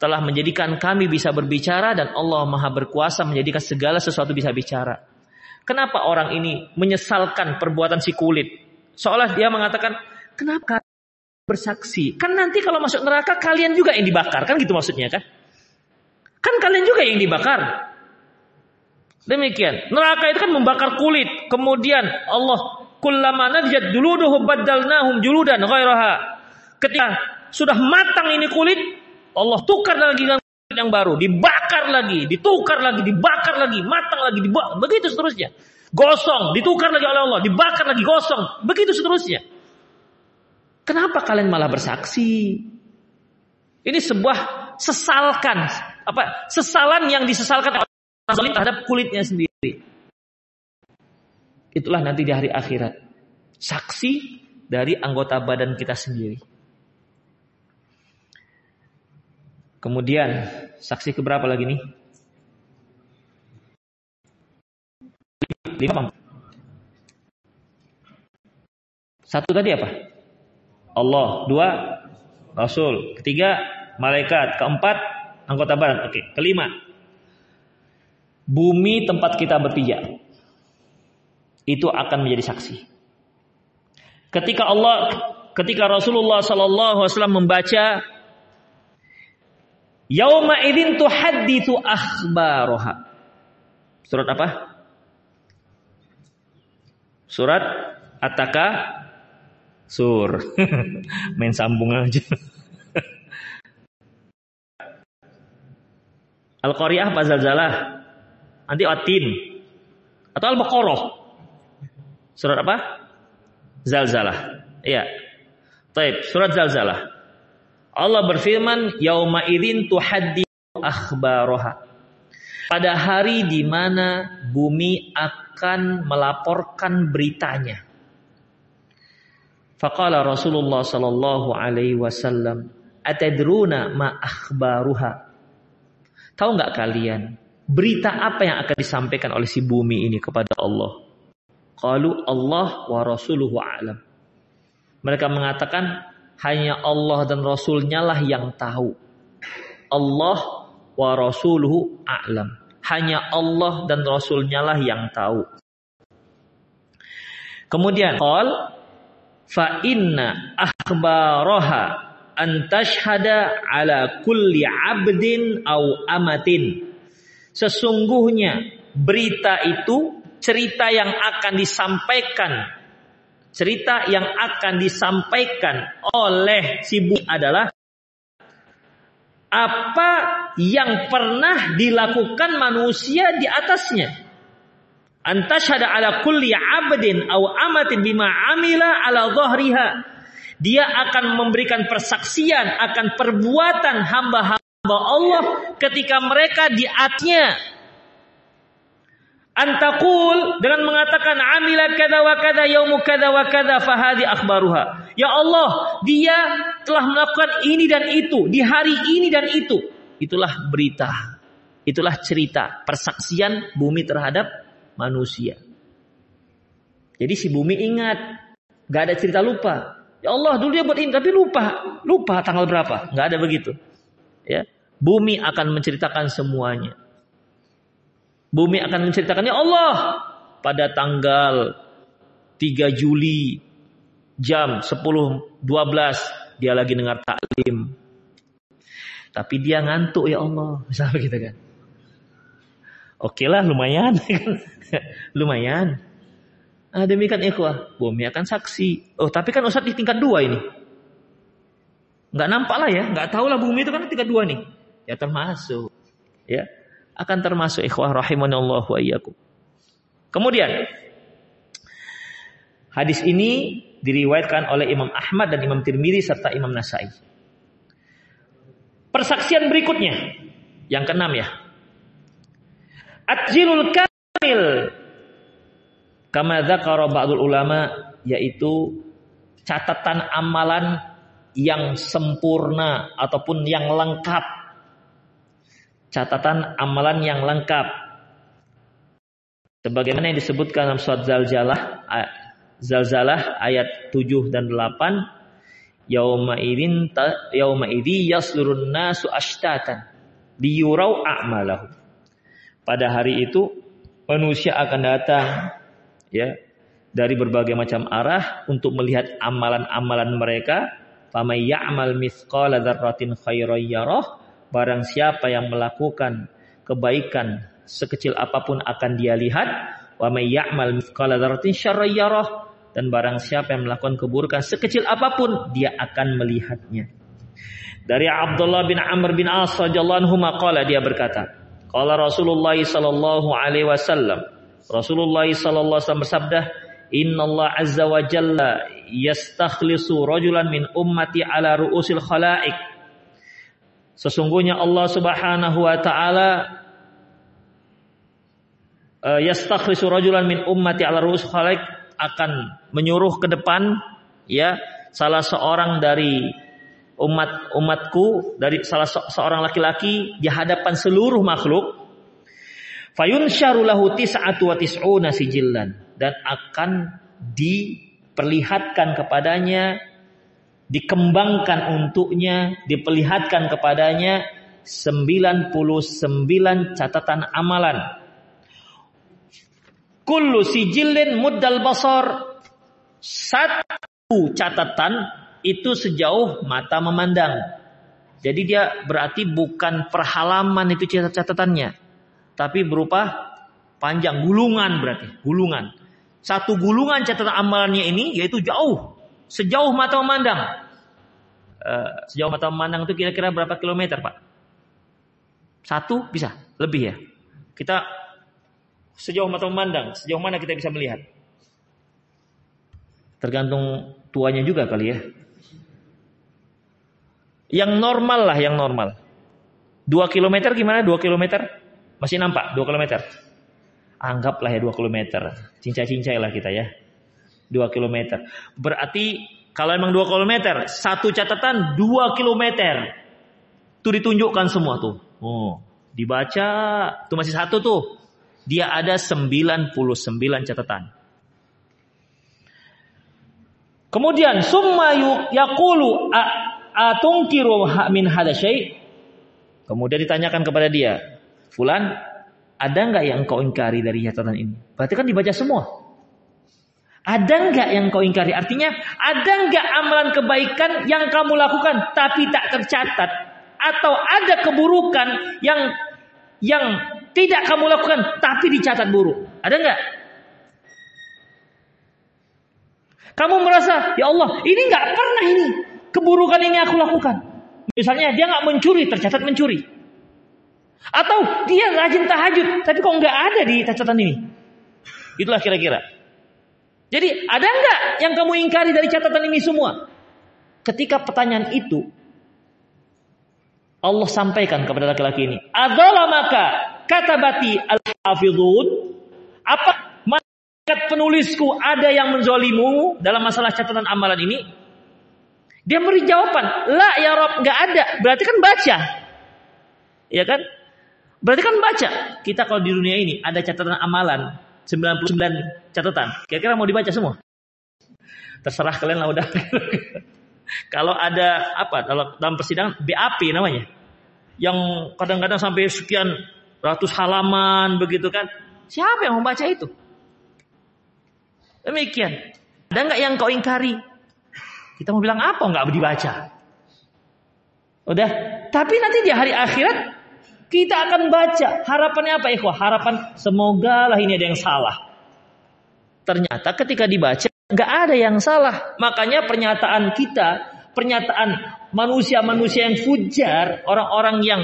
telah menjadikan kami bisa berbicara dan Allah Maha berkuasa menjadikan segala sesuatu bisa bicara. Kenapa orang ini menyesalkan perbuatan si kulit? Seolah dia mengatakan, kenapa bersaksi. Kan nanti kalau masuk neraka kalian juga yang dibakar. Kan gitu maksudnya kan? Kan kalian juga yang dibakar. Demikian. Neraka itu kan membakar kulit. Kemudian Allah kullama nadjat juluduhum baddalnahum juludan ghairaha. Ketika sudah matang ini kulit, Allah tukar lagi dengan kulit yang baru, dibakar lagi, ditukar lagi, dibakar lagi, matang lagi, dibakar, begitu seterusnya. Gosong, ditukar lagi oleh Allah, dibakar lagi, gosong, begitu seterusnya. Kenapa kalian malah bersaksi? Ini sebuah sesalkan, apa? Sesalan yang disesalkan zalim terhadap kulitnya sendiri. Itulah nanti di hari akhirat. Saksi dari anggota badan kita sendiri. Kemudian saksi keberapa lagi nih? Lima. Satu tadi apa? Allah, dua Rasul, ketiga malaikat, keempat anggota badan. Oke, kelima bumi tempat kita berpijak itu akan menjadi saksi. Ketika Allah, ketika Rasulullah Sallallahu Alaihi Wasallam membaca Yauma idin tuhadditsu akhbaroha. Surat apa? Surat At-Taka Sur. [LAUGHS] Main sambung aja. [LAUGHS] Al-Qari'ah apa Zalzalah? Nanti Atin. Atau Al-Baqarah. Surat apa? Zalzalah. Iya. Taib, surat Zalzalah. Allah berfirman, "Yauma idzin tuhadditsu akhbaraha." Pada hari di mana bumi akan melaporkan beritanya. Faqala Rasulullah sallallahu alaihi wasallam, "Atadruna ma akhbaruha?" Tahu nggak kalian berita apa yang akan disampaikan oleh si bumi ini kepada Allah? Qalu Allah wa rasuluhu a'lam. Mereka mengatakan hanya Allah dan Rasulnya lah yang tahu. Allah wa rasuluhu a'lam. Hanya Allah dan Rasulnya lah yang tahu. Kemudian qal fa inna akhbaraha ala kulli abdin au amatin. Sesungguhnya berita itu cerita yang akan disampaikan cerita yang akan disampaikan oleh si bu adalah apa yang pernah dilakukan manusia di atasnya? Antashada ala kulli abdin au amatin bima amila ala dhahriha. Dia akan memberikan persaksian akan perbuatan hamba-hamba Allah ketika mereka di atnya antakul dengan mengatakan amila kada wa kada yaumu kada wa kada fahadi akhbaruha ya Allah dia telah melakukan ini dan itu di hari ini dan itu itulah berita itulah cerita persaksian bumi terhadap manusia. Jadi si bumi ingat, gak ada cerita lupa. Ya Allah dulu dia buat ini tapi lupa, lupa tanggal berapa, Gak ada begitu. Ya, bumi akan menceritakan semuanya. Bumi akan menceritakan ya Allah pada tanggal 3 Juli jam 10.12 dia lagi dengar taklim. Tapi dia ngantuk ya Allah, [LAUGHS] misalnya gitu kan. Oke lah lumayan. [LAUGHS] lumayan. Nah, demikian ikhwah. Bumi akan saksi. Oh tapi kan Ustaz di tingkat dua ini. Nggak nampak lah ya. Nggak tahu lah bumi itu kan tingkat dua nih. Ya termasuk. Ya. Akan termasuk ikhwah rahimanallahu wa. Kemudian. Hadis ini diriwayatkan oleh Imam Ahmad dan Imam Tirmidzi serta Imam Nasai. Persaksian berikutnya yang keenam ya. Ajilul kamil kama dzakara ba'dul ulama yaitu catatan amalan yang sempurna ataupun yang lengkap. Catatan amalan yang lengkap. Sebagaimana yang disebutkan dalam surat Zalzalah Zalzalah ayat 7 dan 8 Yauma idzin yauma idzi yaslurun nasu ashtatan liyurau a'malahum. Pada hari itu manusia akan datang ya dari berbagai macam arah untuk melihat amalan-amalan mereka. Famay ya'mal mithqala dzarratin khairan yarah. Barang siapa yang melakukan kebaikan sekecil apa pun akan dia lihat. Wa may ya'mal mithqala dzarratin syarran yarah dan barang siapa yang melakukan keburukan sekecil apa pun dia akan melihatnya. Dari Abdullah bin Amr bin As radhiyallahu anhu maqala dia berkata, qala Rasulullah sallallahu alaihi wasallam, Rasulullah sallallahu alaihi wasallam bersabda, Allah azza wa jalla yastakhlisu rajulan min ummati ala ru'usil khalaik." Sesungguhnya Allah Subhanahu wa taala uh, yastakhlisu rajulan min ummati ala ru'usil khalaik akan menyuruh ke depan ya salah seorang dari umat umatku dari salah se seorang laki-laki di hadapan seluruh makhluk. Fayun syarulahu tis'atu wa tis'una sijillan. Dan akan diperlihatkan kepadanya dikembangkan untuknya diperlihatkan kepadanya 99 catatan amalan Kullu sijilin muddal basar. Satu catatan itu sejauh mata memandang. Jadi dia berarti bukan perhalaman itu catatannya. Tapi berupa panjang gulungan berarti, gulungan. Satu gulungan catatan amalannya ini yaitu jauh, sejauh mata memandang. Uh, sejauh mata memandang itu kira-kira berapa kilometer, Pak? Satu bisa, lebih ya. Kita Sejauh mata memandang, sejauh mana kita bisa melihat? Tergantung tuanya juga kali ya. Yang normal lah, yang normal. Dua kilometer gimana? Dua kilometer? Masih nampak? Dua kilometer? Anggaplah ya dua kilometer. Cincai-cincai lah kita ya. Dua kilometer. Berarti kalau emang dua kilometer, satu catatan dua kilometer. Itu ditunjukkan semua tuh. Oh, dibaca. Tuh masih satu tuh dia ada 99 catatan. Kemudian summa yaqulu atungkiru min hada? Kemudian ditanyakan kepada dia, "Fulan, ada nggak yang kau ingkari dari catatan ini?" Berarti kan dibaca semua. Ada nggak yang kau ingkari? Artinya, ada nggak amalan kebaikan yang kamu lakukan tapi tak tercatat? Atau ada keburukan yang yang tidak kamu lakukan tapi dicatat buruk. Ada enggak? Kamu merasa, ya Allah, ini enggak pernah ini. Keburukan ini aku lakukan. Misalnya dia enggak mencuri, tercatat mencuri. Atau dia rajin tahajud, tapi kok enggak ada di catatan ini. Itulah kira-kira. Jadi ada enggak yang kamu ingkari dari catatan ini semua? Ketika pertanyaan itu Allah sampaikan kepada laki-laki ini, "Adalah maka katabati al-hafidhun? Apa malaikat penulisku ada yang menzolimu dalam masalah catatan amalan ini? Dia beri jawaban la ya Rob nggak ada. Berarti kan baca. Ya kan? Berarti kan baca. Kita kalau di dunia ini ada catatan amalan 99 catatan kira-kira mau dibaca semua terserah kalian lah udah [LAUGHS] kalau ada apa dalam persidangan BAP namanya yang kadang-kadang sampai sekian ratus halaman begitu kan. Siapa yang membaca itu? Demikian. Ada nggak yang kau ingkari? Kita mau bilang apa nggak dibaca? Udah. Tapi nanti di hari akhirat kita akan baca. Harapannya apa ikhwah? Harapan semoga lah ini ada yang salah. Ternyata ketika dibaca nggak ada yang salah. Makanya pernyataan kita, pernyataan manusia-manusia yang fujar, orang-orang yang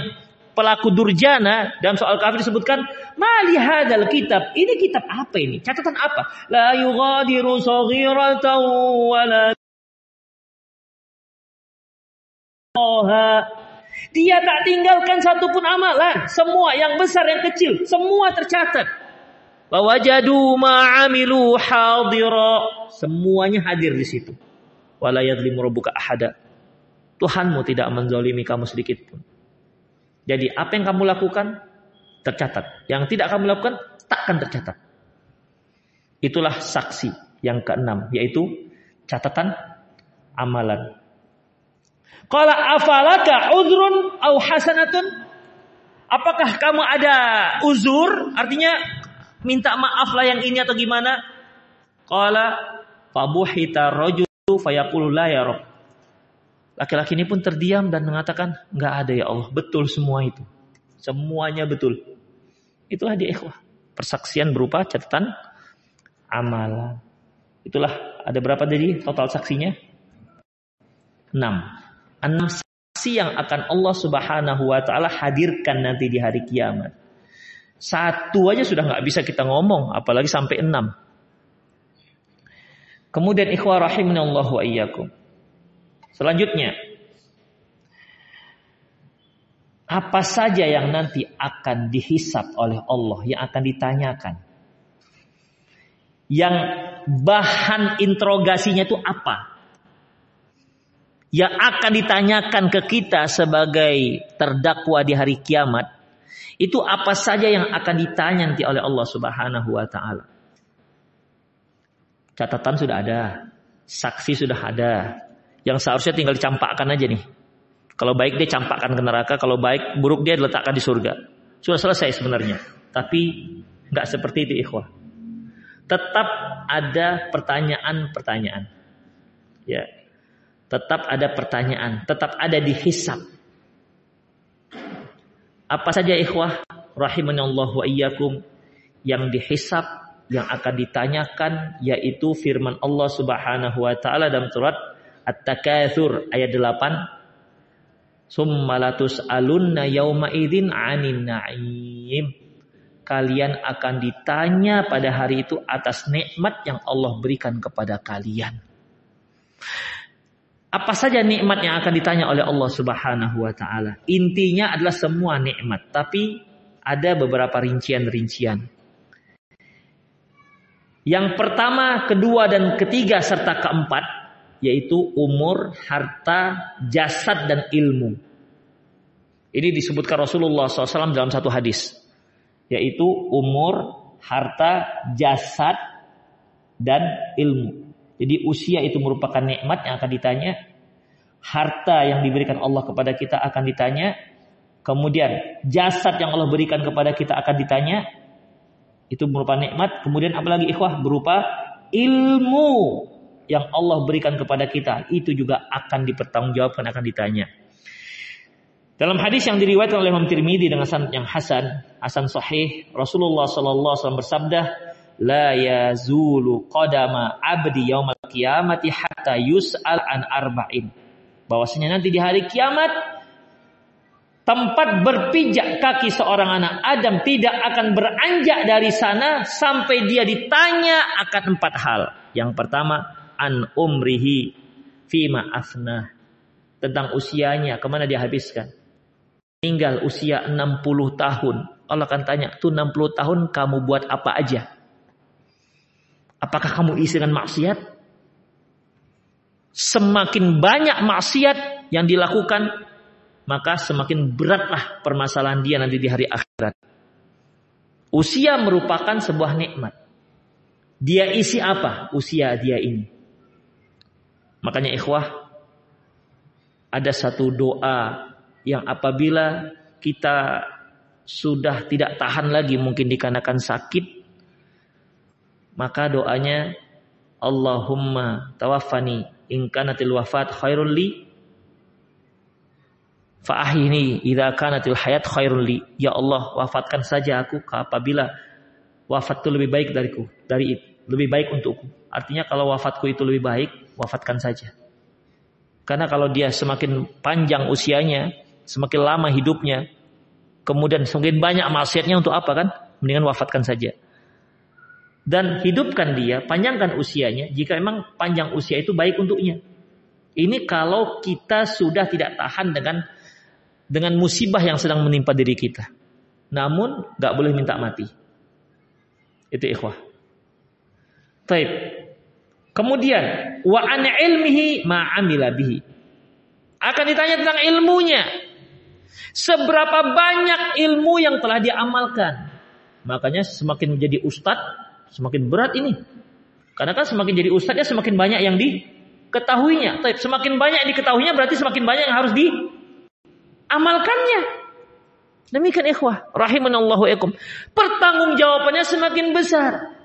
pelaku durjana dalam soal kafir disebutkan Mali hadal kitab. Ini kitab apa ini? Catatan apa? La yughadiru saghiratan wala dia tak tinggalkan satupun amalan. Semua yang besar yang kecil. Semua tercatat. Wawajadu ma'amilu hadira. Semuanya hadir di situ. Wala yadlimu rabbuka ahada. Tuhanmu tidak menzolimi kamu sedikit pun. Jadi apa yang kamu lakukan tercatat. Yang tidak kamu lakukan takkan tercatat. Itulah saksi yang keenam yaitu catatan amalan. Qala afalaka udrun au hasanatun? Apakah kamu ada uzur? Artinya minta maaf lah yang ini atau gimana? Qala fabuhita rajulu fayaqulu la ya Rabb. Laki-laki ini pun terdiam dan mengatakan, enggak ada ya Allah, betul semua itu. Semuanya betul. Itulah di ikhwah. Persaksian berupa catatan amalan. Itulah ada berapa jadi total saksinya? 6 enam saksi yang akan Allah Subhanahu wa taala hadirkan nanti di hari kiamat. Satu aja sudah nggak bisa kita ngomong, apalagi sampai enam. Kemudian ikhwah rahimanallahu wa iyyakum. Selanjutnya, apa saja yang nanti akan dihisap oleh Allah, yang akan ditanyakan. Yang bahan interogasinya itu apa? Yang akan ditanyakan ke kita sebagai terdakwa di hari kiamat itu apa saja yang akan ditanya nanti oleh Allah Subhanahu wa taala. Catatan sudah ada, saksi sudah ada. Yang seharusnya tinggal dicampakkan aja nih. Kalau baik dia campakkan ke neraka, kalau baik buruk dia diletakkan di surga. Sudah selesai sebenarnya. Tapi nggak seperti itu ikhwah. Tetap ada pertanyaan-pertanyaan. Ya, tetap ada pertanyaan, tetap ada dihisap. Apa saja ikhwah rahimanallah wa iyyakum yang dihisap yang akan ditanyakan yaitu firman Allah Subhanahu wa taala dalam surat At-Takatsur ayat 8 Summalatus alunna yauma idzin 'anin na'im. Kalian akan ditanya pada hari itu atas nikmat yang Allah berikan kepada kalian apa saja nikmat yang akan ditanya oleh Allah Subhanahu wa taala? Intinya adalah semua nikmat, tapi ada beberapa rincian-rincian. Yang pertama, kedua dan ketiga serta keempat yaitu umur, harta, jasad dan ilmu. Ini disebutkan Rasulullah SAW dalam satu hadis, yaitu umur, harta, jasad dan ilmu. Jadi usia itu merupakan nikmat yang akan ditanya. Harta yang diberikan Allah kepada kita akan ditanya. Kemudian jasad yang Allah berikan kepada kita akan ditanya. Itu merupakan nikmat. Kemudian apalagi ikhwah berupa ilmu yang Allah berikan kepada kita. Itu juga akan dipertanggungjawabkan, akan ditanya. Dalam hadis yang diriwayatkan oleh Imam Tirmidzi dengan sanad yang hasan, hasan sahih, Rasulullah sallallahu alaihi wasallam bersabda, la yazulu qadama abdi yaumal qiyamati hatta yus'al an arba'in. Bahwasanya nanti di hari kiamat tempat berpijak kaki seorang anak Adam tidak akan beranjak dari sana sampai dia ditanya akan empat hal. Yang pertama an umrihi fima afna tentang usianya ke mana dia habiskan. Tinggal usia 60 tahun. Allah akan tanya, tuh 60 tahun kamu buat apa aja? Apakah kamu isi dengan maksiat? Semakin banyak maksiat yang dilakukan, maka semakin beratlah permasalahan dia nanti di hari akhirat. Usia merupakan sebuah nikmat. Dia isi apa usia dia ini? Makanya ikhwah, ada satu doa yang apabila kita sudah tidak tahan lagi mungkin dikarenakan sakit maka doanya Allahumma tawaffani in kanatil wafat khairul li fa'ahini idza kanatil hayat khairul li. Ya Allah wafatkan saja aku apabila wafat itu lebih baik dariku dari itu lebih baik untukku. Artinya kalau wafatku itu lebih baik wafatkan saja. Karena kalau dia semakin panjang usianya semakin lama hidupnya kemudian semakin banyak maksiatnya untuk apa kan? Mendingan wafatkan saja. Dan hidupkan dia, panjangkan usianya jika memang panjang usia itu baik untuknya. Ini kalau kita sudah tidak tahan dengan dengan musibah yang sedang menimpa diri kita. Namun gak boleh minta mati. Itu ikhwah. Taib. Kemudian wa an ilmihi ma amila bihi. Akan ditanya tentang ilmunya. Seberapa banyak ilmu yang telah diamalkan. Makanya semakin menjadi ustadz, semakin berat ini. Karena kan semakin jadi ustadz ya semakin banyak yang diketahuinya. Semakin banyak yang diketahuinya berarti semakin banyak yang harus diamalkannya. Demikian ikhwah, rahimanallahu ikum. Pertanggungjawabannya semakin besar.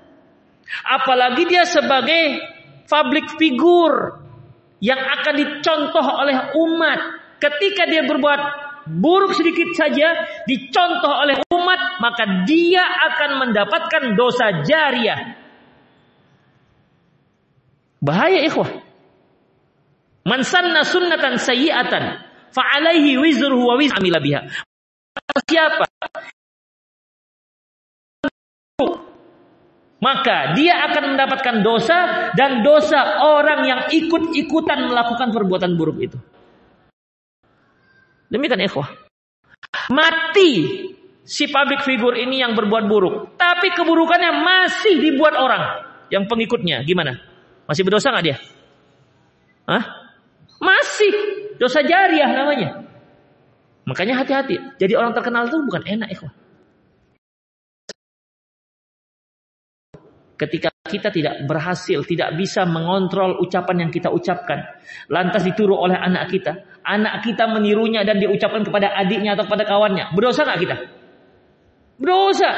Apalagi dia sebagai public figure yang akan dicontoh oleh umat ketika dia berbuat buruk sedikit saja dicontoh oleh umat maka dia akan mendapatkan dosa jariah. Bahaya ikhwah. Man sanna sunnatan sayyi'atan fa alaihi wizruhu wa wizru amila biha. Siapa maka dia akan mendapatkan dosa dan dosa orang yang ikut-ikutan melakukan perbuatan buruk itu. Demikian ikhwah. Mati si public figure ini yang berbuat buruk, tapi keburukannya masih dibuat orang yang pengikutnya. Gimana? Masih berdosa nggak dia? Hah? Masih dosa jariah namanya. Makanya hati-hati. Jadi orang terkenal itu bukan enak ikhwah. ketika kita tidak berhasil, tidak bisa mengontrol ucapan yang kita ucapkan, lantas ditiru oleh anak kita, anak kita menirunya dan diucapkan kepada adiknya atau kepada kawannya, berdosa nggak kita? Berdosa,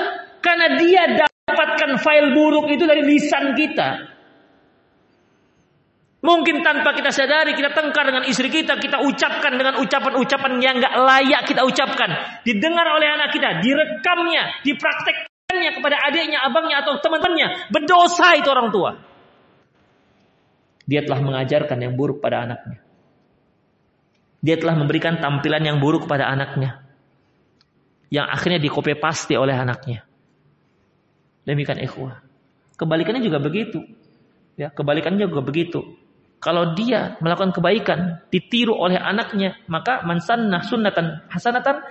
karena dia dapatkan file buruk itu dari lisan kita. Mungkin tanpa kita sadari kita tengkar dengan istri kita, kita ucapkan dengan ucapan-ucapan yang nggak layak kita ucapkan, didengar oleh anak kita, direkamnya, dipraktek kepada adiknya, abangnya atau teman-temannya. Berdosa itu orang tua. Dia telah mengajarkan yang buruk pada anaknya. Dia telah memberikan tampilan yang buruk kepada anaknya. Yang akhirnya dikopi pasti oleh anaknya. Demikian ikhwah. Kebalikannya juga begitu. Ya, kebalikannya juga begitu. Kalau dia melakukan kebaikan, ditiru oleh anaknya, maka mansannah sunnatan hasanatan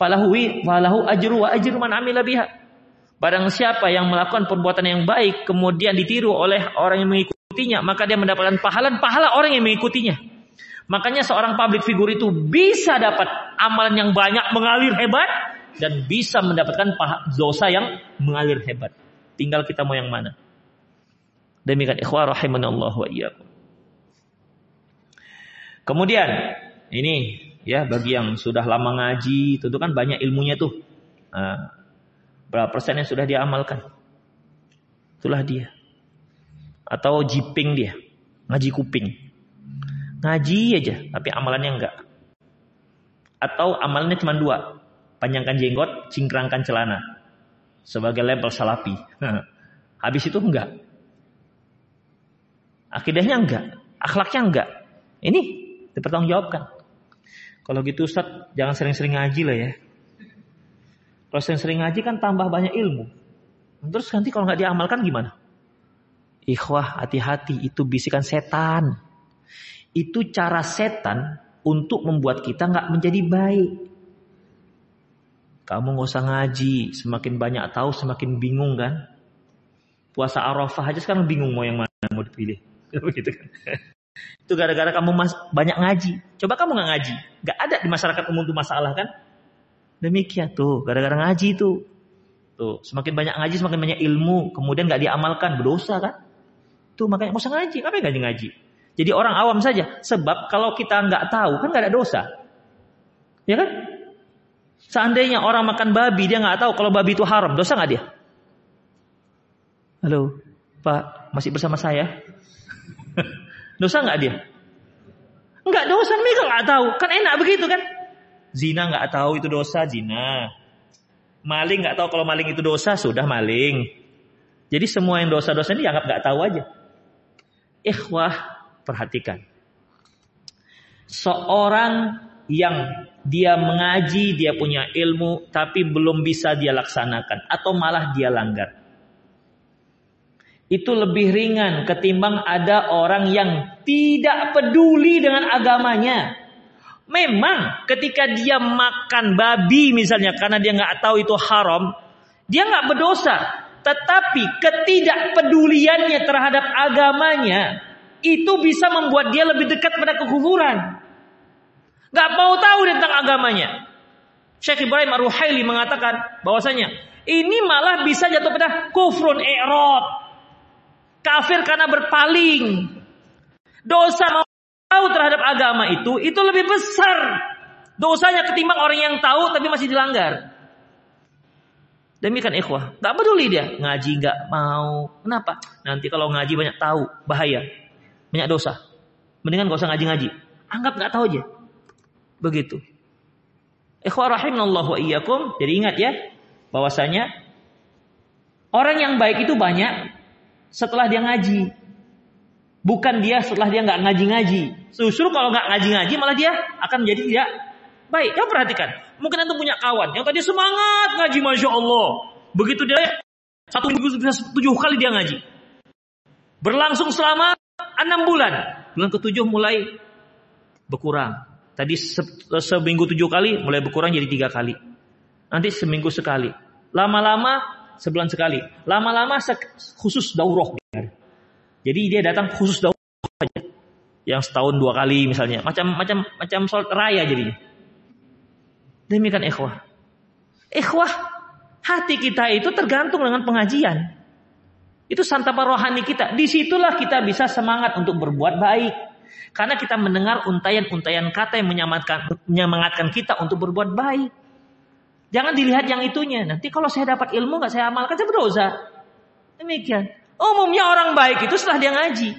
falahu falahu ajru wa ajru man amila biha. Barang siapa yang melakukan perbuatan yang baik kemudian ditiru oleh orang yang mengikutinya, maka dia mendapatkan pahala pahala orang yang mengikutinya. Makanya seorang public figure itu bisa dapat amalan yang banyak mengalir hebat dan bisa mendapatkan dosa yang mengalir hebat. Tinggal kita mau yang mana. Demikian ikhwah rahimanallah wa iyyakum. Kemudian ini ya bagi yang sudah lama ngaji, tentu kan banyak ilmunya tuh. Nah, Berapa persen yang sudah diamalkan? Itulah dia. Atau jiping dia. Ngaji kuping. Ngaji aja, tapi amalannya enggak. Atau amalannya cuma dua. Panjangkan jenggot, cingkrangkan celana. Sebagai label salapi. [LAUGHS] Habis itu enggak. Akidahnya enggak. Akhlaknya enggak. Ini dipertanggungjawabkan. Kalau gitu Ustaz, jangan sering-sering ngaji lah ya. Kalau sering-sering ngaji kan tambah banyak ilmu. Terus nanti kalau nggak diamalkan gimana? Ikhwah hati-hati itu bisikan setan. Itu cara setan untuk membuat kita nggak menjadi baik. Kamu nggak usah ngaji, semakin banyak tahu semakin bingung kan? Puasa Arafah aja sekarang bingung mau yang mana mau dipilih. [LAUGHS] Begitu kan? [LAUGHS] itu gara-gara kamu mas banyak ngaji. Coba kamu nggak ngaji, nggak ada di masyarakat umum itu masalah kan? Demikian tuh, gara-gara ngaji tuh. Tuh, semakin banyak ngaji, semakin banyak ilmu, kemudian nggak diamalkan, berdosa kan? Tuh makanya usah ngaji, ngapain ngaji ngaji? Jadi orang awam saja, sebab kalau kita nggak tahu kan nggak ada dosa, ya kan? Seandainya orang makan babi dia nggak tahu kalau babi itu haram, dosa nggak dia? Halo, Pak, masih bersama saya? [LAUGHS] dosa nggak dia? Nggak dosa, mereka nggak tahu, kan enak begitu kan? Zina nggak tahu itu dosa, zina. Maling nggak tahu kalau maling itu dosa, sudah maling. Jadi semua yang dosa-dosa ini dianggap nggak tahu aja. Ikhwah, perhatikan. Seorang yang dia mengaji, dia punya ilmu, tapi belum bisa dia laksanakan, atau malah dia langgar. Itu lebih ringan ketimbang ada orang yang tidak peduli dengan agamanya. Memang ketika dia makan babi misalnya karena dia nggak tahu itu haram, dia nggak berdosa. Tetapi ketidakpeduliannya terhadap agamanya itu bisa membuat dia lebih dekat pada kekufuran. Gak mau tahu tentang agamanya. Syekh Ibrahim Ar-Ruhaili mengatakan bahwasanya ini malah bisa jatuh pada kufrun i'rad. Kafir karena berpaling. Dosa mau tahu terhadap agama itu itu lebih besar dosanya ketimbang orang yang tahu tapi masih dilanggar. Demikian ikhwah, gak peduli dia ngaji gak mau. Kenapa? Nanti kalau ngaji banyak tahu bahaya, banyak dosa. Mendingan gak usah ngaji-ngaji. Anggap gak tahu aja. Begitu. Ikhwah rahimallahu wa iyyakum. Jadi ingat ya bahwasanya orang yang baik itu banyak setelah dia ngaji. Bukan dia setelah dia nggak ngaji-ngaji. Justru kalau nggak ngaji-ngaji malah dia akan menjadi tidak baik. Kamu perhatikan. Mungkin anda punya kawan yang tadi semangat ngaji, masya Allah. Begitu dia satu minggu bisa tujuh kali dia ngaji. Berlangsung selama enam bulan. Bulan ketujuh mulai berkurang. Tadi se seminggu tujuh kali mulai berkurang jadi tiga kali. Nanti seminggu sekali. Lama-lama sebulan sekali. Lama-lama khusus daurah. Jadi dia datang khusus daurah aja. Yang setahun dua kali misalnya. Macam macam macam sholat raya jadinya. Demikian ikhwah. Ikhwah, hati kita itu tergantung dengan pengajian. Itu santapan rohani kita. Di situlah kita bisa semangat untuk berbuat baik. Karena kita mendengar untayan-untayan kata yang menyemangatkan, menyemangatkan kita untuk berbuat baik. Jangan dilihat yang itunya. Nanti kalau saya dapat ilmu nggak saya amalkan saya berdosa. Demikian. Umumnya orang baik itu setelah dia ngaji.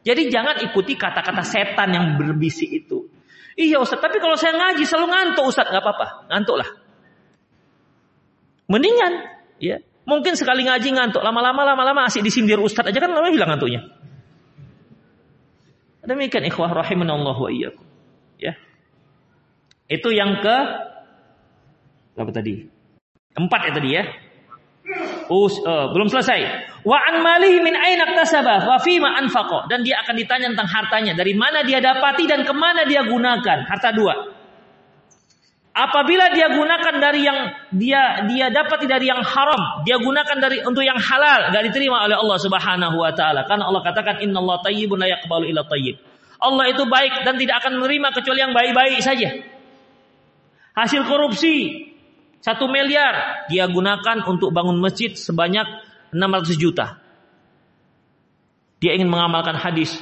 Jadi jangan ikuti kata-kata setan yang berbisik itu. Iya Ustaz, tapi kalau saya ngaji selalu ngantuk Ustaz, nggak apa-apa, ngantuk lah. Mendingan, ya. Mungkin sekali ngaji ngantuk, lama-lama lama-lama asik disindir Ustaz aja kan lama hilang ngantuknya. Demikian ikhwah rahimanallah wa iyyakum. Ya. Itu yang ke apa tadi? Empat ya tadi ya. Us, uh, belum selesai. Wa an malihi min aina iktasaba wa fima anfaqa dan dia akan ditanya tentang hartanya, dari mana dia dapati dan ke mana dia gunakan. Harta dua. Apabila dia gunakan dari yang dia dia dapati dari yang haram, dia gunakan dari untuk yang halal, gak diterima oleh Allah Subhanahu wa taala. Karena Allah katakan innallaha thayyibun la yaqbalu illa thayyib. Allah itu baik dan tidak akan menerima kecuali yang baik-baik saja. Hasil korupsi satu miliar dia gunakan untuk bangun masjid sebanyak 600 juta. Dia ingin mengamalkan hadis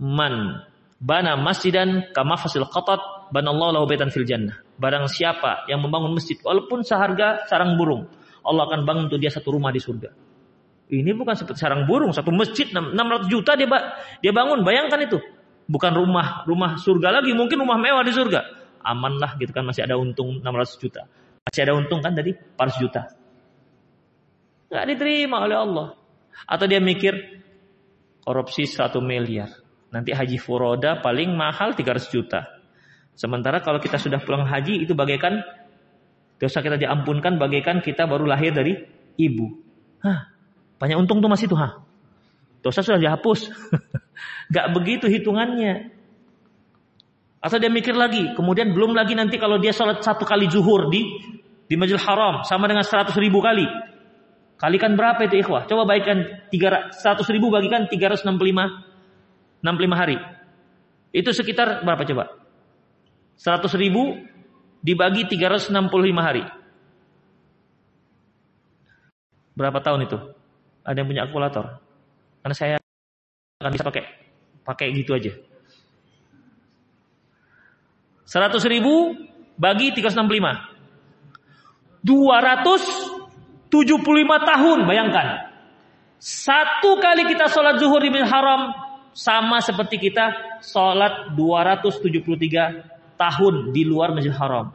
man bana masjidan kama fasil qatat banallahu lahu baitan fil jannah. Barang siapa yang membangun masjid walaupun seharga sarang burung, Allah akan bangun untuk dia satu rumah di surga. Ini bukan seperti sarang burung, satu masjid 600 juta dia dia bangun. Bayangkan itu. Bukan rumah rumah surga lagi, mungkin rumah mewah di surga. Aman lah gitu kan masih ada untung 600 juta. Masih ada untung kan tadi 400 juta. Gak diterima oleh Allah. Atau dia mikir korupsi 1 miliar. Nanti haji furoda paling mahal 300 juta. Sementara kalau kita sudah pulang haji itu bagaikan dosa kita diampunkan bagaikan kita baru lahir dari ibu. Hah, banyak untung tuh masih tuh, ha. Dosa sudah dihapus. [LAUGHS] Gak begitu hitungannya. Atau dia mikir lagi, kemudian belum lagi nanti kalau dia sholat satu kali zuhur di di Masjidil Haram sama dengan seratus ribu kali. Kalikan berapa itu ikhwah? Coba bagikan 100 ribu bagikan 365 65 hari. Itu sekitar berapa coba? 100 ribu dibagi 365 hari. Berapa tahun itu? Ada yang punya kalkulator? Karena saya akan bisa pakai pakai gitu aja. 100 ribu bagi 365. 275 tahun bayangkan. Satu kali kita sholat zuhur di Haram sama seperti kita sholat 273 tahun di luar Masjid Haram.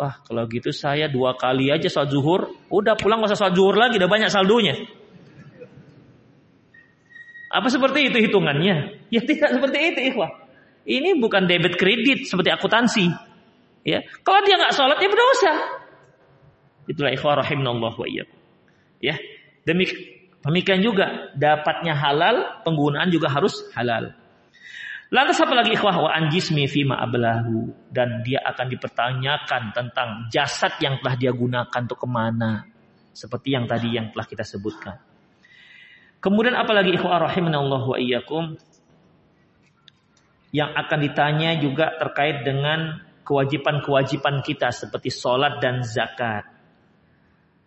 Wah, kalau gitu saya dua kali aja sholat zuhur, udah pulang masa sholat zuhur lagi, udah banyak saldonya. Apa seperti itu hitungannya? [LAUGHS] Ya tidak seperti itu, ikhwah. Ini bukan debit kredit seperti akuntansi. Ya, kalau dia nggak sholat ya berdosa. Itulah ikhwah rahimahullah wa iyyakum. Ya, demik demikian juga dapatnya halal, penggunaan juga harus halal. Lantas apa lagi ikhwah? Wa anjismi fima ablahu. Dan dia akan dipertanyakan tentang jasad yang telah dia gunakan untuk ke mana. Seperti yang tadi yang telah kita sebutkan. Kemudian apalagi ikhwah? Rahimanallah wa iyyakum. Yang akan ditanya juga terkait dengan kewajiban-kewajiban kita seperti sholat dan zakat.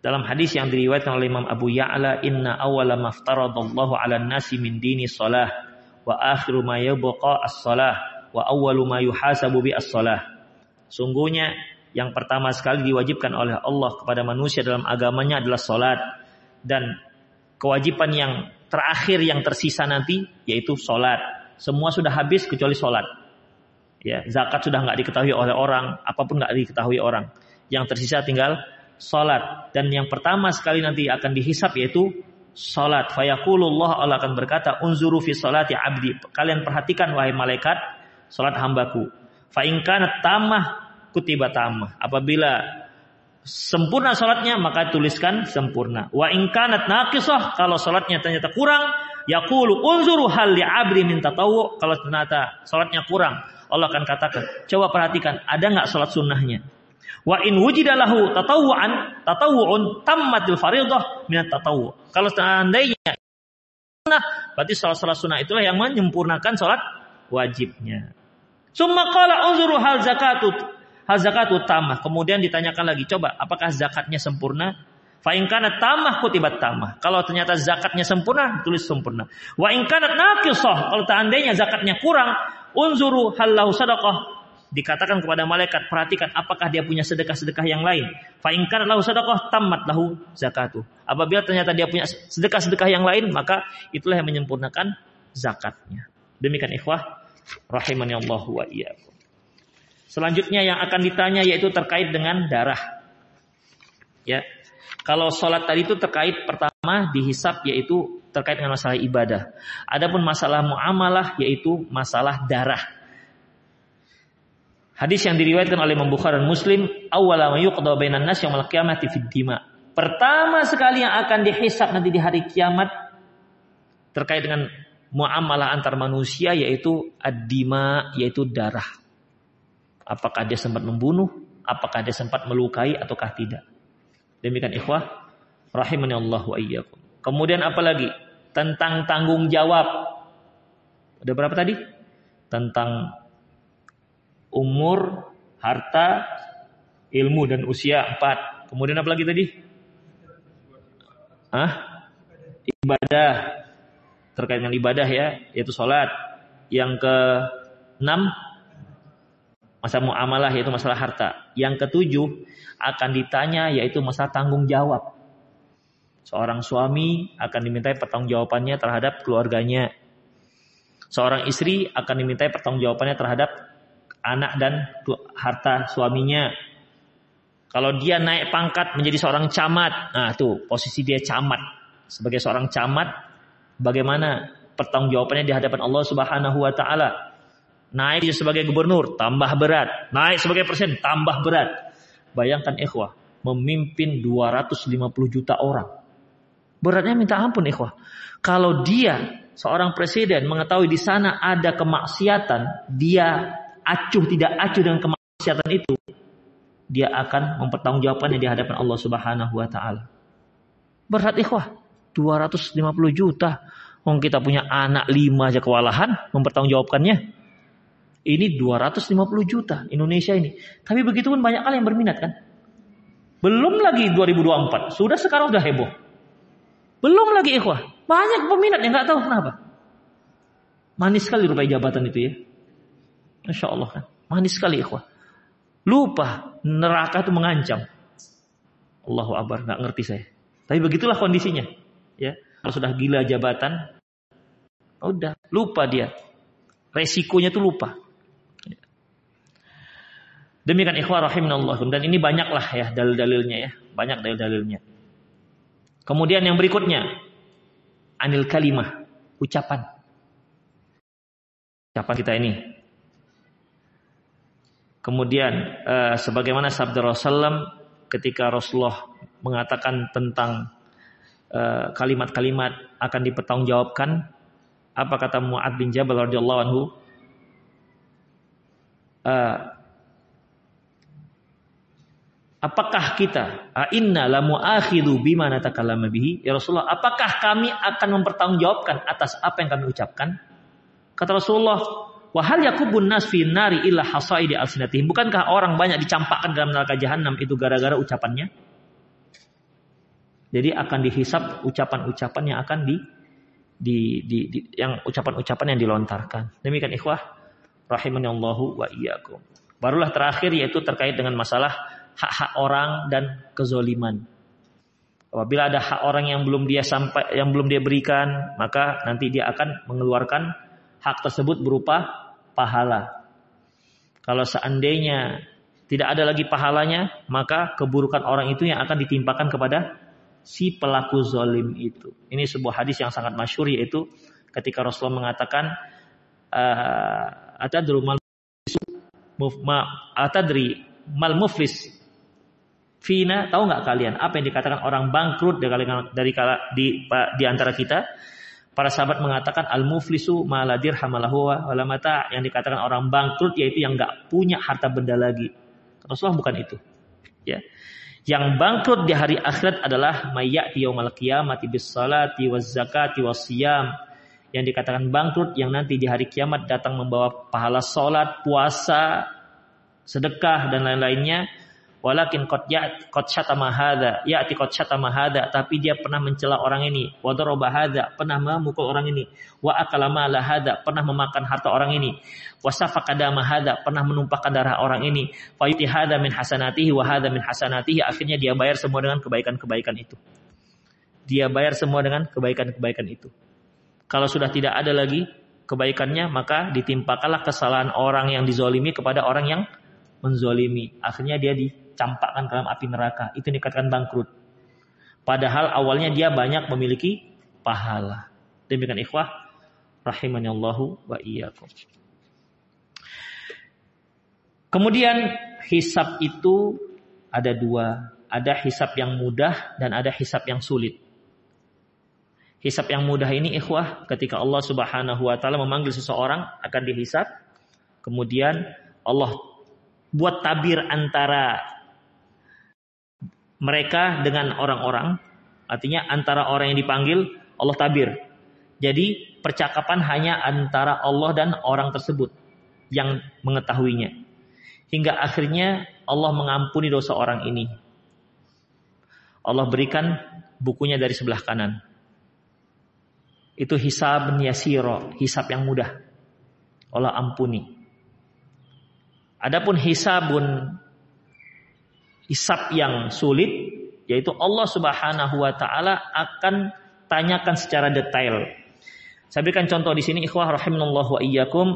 Dalam hadis yang diriwayatkan oleh Imam Abu Ya'la, inna awala maftaradallahu ala nasi min dini sholah, wa akhiru ma yabqa as-sholah, wa awalu ma yuhasabu bi as-sholah. Sungguhnya yang pertama sekali diwajibkan oleh Allah kepada manusia dalam agamanya adalah sholat. Dan kewajiban yang terakhir yang tersisa nanti yaitu sholat. Semua sudah habis kecuali sholat. Ya, zakat sudah nggak diketahui oleh orang, apa pun nggak diketahui orang. Yang tersisa tinggal sholat. Dan yang pertama sekali nanti akan dihisap yaitu sholat. Fayakulullah Allah akan berkata, unzuru fi sholati abdi. Kalian perhatikan wahai malaikat, sholat hambaku. Fa'inkanat tamah kutiba tamah. Apabila sempurna sholatnya maka tuliskan sempurna. Wa inkanat naqisah kalau sholatnya ternyata kurang, yaqulu unzuru hal li abdi min tatawu. Kalau ternyata sholatnya kurang, Allah akan katakan, coba perhatikan, ada nggak sholat sunnahnya? Wa in wujidalahu tatawuan, tatawuun tammatil faridah minat tatawu. Kalau seandainya sunnah, berarti sholat-sholat sunnah itulah yang menyempurnakan sholat wajibnya. Summa qala unzuru hal zakatut. Hal zakatut tamah. Kemudian ditanyakan lagi, coba apakah zakatnya sempurna? Fa in kana tamah kutibat tamah. Kalau ternyata zakatnya sempurna, tulis sempurna. Wa in kanat naqisah, kalau seandainya zakatnya kurang, unzuru halahu sadaqah dikatakan kepada malaikat perhatikan apakah dia punya sedekah-sedekah yang lain. Fa lahu sadaqah tammat lahu zakatu. Apabila ternyata dia punya sedekah-sedekah yang lain maka itulah yang menyempurnakan zakatnya. Demikian ikhwah rahimani Allah wa iyyakum. Selanjutnya yang akan ditanya yaitu terkait dengan darah. Ya kalau sholat tadi itu terkait pertama dihisap yaitu terkait dengan masalah ibadah. Adapun masalah muamalah yaitu masalah darah. Hadis yang diriwayatkan oleh Imam Bukhari dan Muslim, awwala ma yuqda bainan nas yaumil qiyamati fid. Pertama sekali yang akan dihisap nanti di hari kiamat terkait dengan muamalah antar manusia yaitu ad-dima yaitu darah. Apakah dia sempat membunuh, apakah dia sempat melukai ataukah tidak. Demikian ikhwah rahimani Allah wa iyyakum. Kemudian apalagi tentang tanggung jawab. Ada berapa tadi? Tentang umur, harta, ilmu dan usia empat. Kemudian apa lagi tadi? Hah? Ibadah. Terkait dengan ibadah ya, yaitu sholat. Yang ke enam, masa muamalah yaitu masalah harta. Yang ketujuh akan ditanya yaitu masalah tanggung jawab. Seorang suami akan dimintai pertanggungjawabannya terhadap keluarganya. Seorang istri akan dimintai pertanggungjawabannya terhadap anak dan harta suaminya. Kalau dia naik pangkat menjadi seorang camat, nah tuh posisi dia camat. Sebagai seorang camat, bagaimana pertanggungjawabannya di hadapan Allah Subhanahu wa taala? Naik sebagai gubernur, tambah berat. Naik sebagai presiden, tambah berat. Bayangkan ikhwah, memimpin 250 juta orang. Beratnya minta ampun ikhwah. Kalau dia seorang presiden mengetahui di sana ada kemaksiatan, dia acuh tidak acuh dengan kemaksiatan itu, dia akan mempertanggungjawabkannya di hadapan Allah Subhanahu wa taala. Berat ikhwah, 250 juta. Wong kita punya anak lima aja kewalahan mempertanggungjawabkannya. Ini 250 juta Indonesia ini. Tapi begitu pun banyak kali yang berminat kan. Belum lagi 2024, sudah sekarang sudah heboh. Belum lagi ikhwah, banyak peminat yang nggak tahu kenapa. Manis sekali rupanya jabatan itu ya. Masya Allah kan. Manis sekali ikhwah. Lupa neraka itu mengancam. Allahu Akbar, nggak ngerti saya. Tapi begitulah kondisinya. Ya, kalau sudah gila jabatan, udah lupa dia. Resikonya tuh lupa. Demikian ikhwah rahimahullah dan ini banyaklah ya dalil-dalilnya ya, banyak dalil-dalilnya. Kemudian yang berikutnya anil kalimah, ucapan. Ucapan kita ini Kemudian uh, sebagaimana sabda Rasulullah ketika Rasulullah mengatakan tentang eh, kalimat-kalimat uh, akan dipertanggungjawabkan, apa kata Muad bin Jabal radhiyallahu anhu? Uh, apakah kita inna la mu'akhidu bima natakallama bihi ya Rasulullah apakah kami akan mempertanggungjawabkan atas apa yang kami ucapkan kata Rasulullah Wahal yakubun nas fi nari illa hasaidi alsinatihim. Bukankah orang banyak dicampakkan dalam neraka jahanam itu gara-gara ucapannya? Jadi akan dihisap ucapan-ucapan yang akan di, di, di, di yang ucapan-ucapan yang dilontarkan. Demikian ikhwah rahimani Allahu wa iyyakum. Barulah terakhir yaitu terkait dengan masalah hak-hak orang dan kezoliman. Apabila ada hak orang yang belum dia sampai yang belum dia berikan, maka nanti dia akan mengeluarkan hak tersebut berupa pahala. Kalau seandainya tidak ada lagi pahalanya, maka keburukan orang itu yang akan ditimpakan kepada si pelaku zolim itu. Ini sebuah hadis yang sangat masyur yaitu ketika Rasulullah mengatakan uh, atadru mal atadri mal muflis fina tahu nggak kalian apa yang dikatakan orang bangkrut dari dari di di antara kita Para sahabat mengatakan al-muflisu maladir hamalahu wala mata yang dikatakan orang bangkrut yaitu yang nggak punya harta benda lagi. Rasulullah bukan itu. Ya. Yang bangkrut di hari akhirat adalah mayyati yaumal qiyamati bis salati waz zakati was. Yang dikatakan bangkrut yang nanti di hari kiamat datang membawa pahala salat, puasa, sedekah dan lain-lainnya Walakin kot ya kot syatama hadza, ya'ti kot syatama tapi dia pernah mencela orang ini. Wa daraba hadza, pernah memukul orang ini. Wa akala mala pernah memakan harta orang ini. Wa safaka dama pernah menumpahkan darah orang ini. Fa yuti min hasanatihi wa hadza min hasanatihi, akhirnya dia bayar semua dengan kebaikan-kebaikan itu. Dia bayar semua dengan kebaikan-kebaikan itu. Kalau sudah tidak ada lagi kebaikannya, maka ditimpakanlah kesalahan orang yang dizolimi kepada orang yang menzolimi. Akhirnya dia di campakkan ke dalam api neraka. Itu dikatakan bangkrut. Padahal awalnya dia banyak memiliki pahala. Demikian ikhwah rahimani Allahu wa iyyakum. Kemudian hisap itu ada dua, ada hisap yang mudah dan ada hisap yang sulit. Hisap yang mudah ini ikhwah ketika Allah Subhanahu wa taala memanggil seseorang akan dihisap, kemudian Allah buat tabir antara mereka dengan orang-orang. Artinya antara orang yang dipanggil Allah tabir. Jadi percakapan hanya antara Allah dan orang tersebut yang mengetahuinya. Hingga akhirnya Allah mengampuni dosa orang ini. Allah berikan bukunya dari sebelah kanan. Itu hisab yasiro, hisab yang mudah. Allah ampuni. Adapun hisabun hisab yang sulit yaitu Allah Subhanahu wa taala akan tanyakan secara detail. Saya berikan contoh di sini ikhwah rahimanallahu wa iyyakum.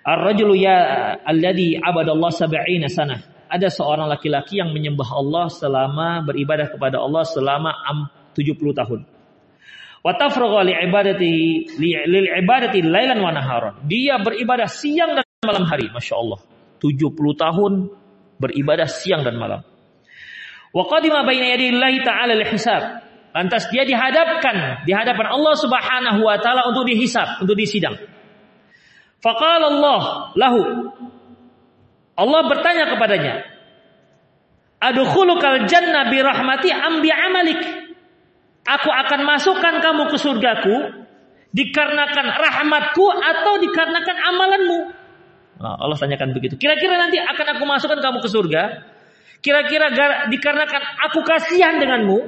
Ar-rajulu ya alladhi abadallah sab'ina sana. Ada seorang laki-laki yang menyembah Allah selama beribadah kepada Allah selama 70 tahun. Wa tafragha li ibadati lil ibadati lailan wa naharan. Dia beribadah siang dan malam hari, Masya Allah. 70 tahun beribadah siang dan malam. Wa qadima baina yadillahi ta'ala hisab. Lantas dia dihadapkan di hadapan Allah Subhanahu wa taala untuk dihisab, untuk disidang. Faqala Allah lahu Allah bertanya kepadanya, Adkhulukal jannah bi rahmati am amalik? Aku akan masukkan kamu ke surgaku dikarenakan rahmatku atau dikarenakan amalanmu? Nah, Allah tanyakan begitu. Kira-kira nanti akan aku masukkan kamu ke surga? Kira-kira dikarenakan aku kasihan denganmu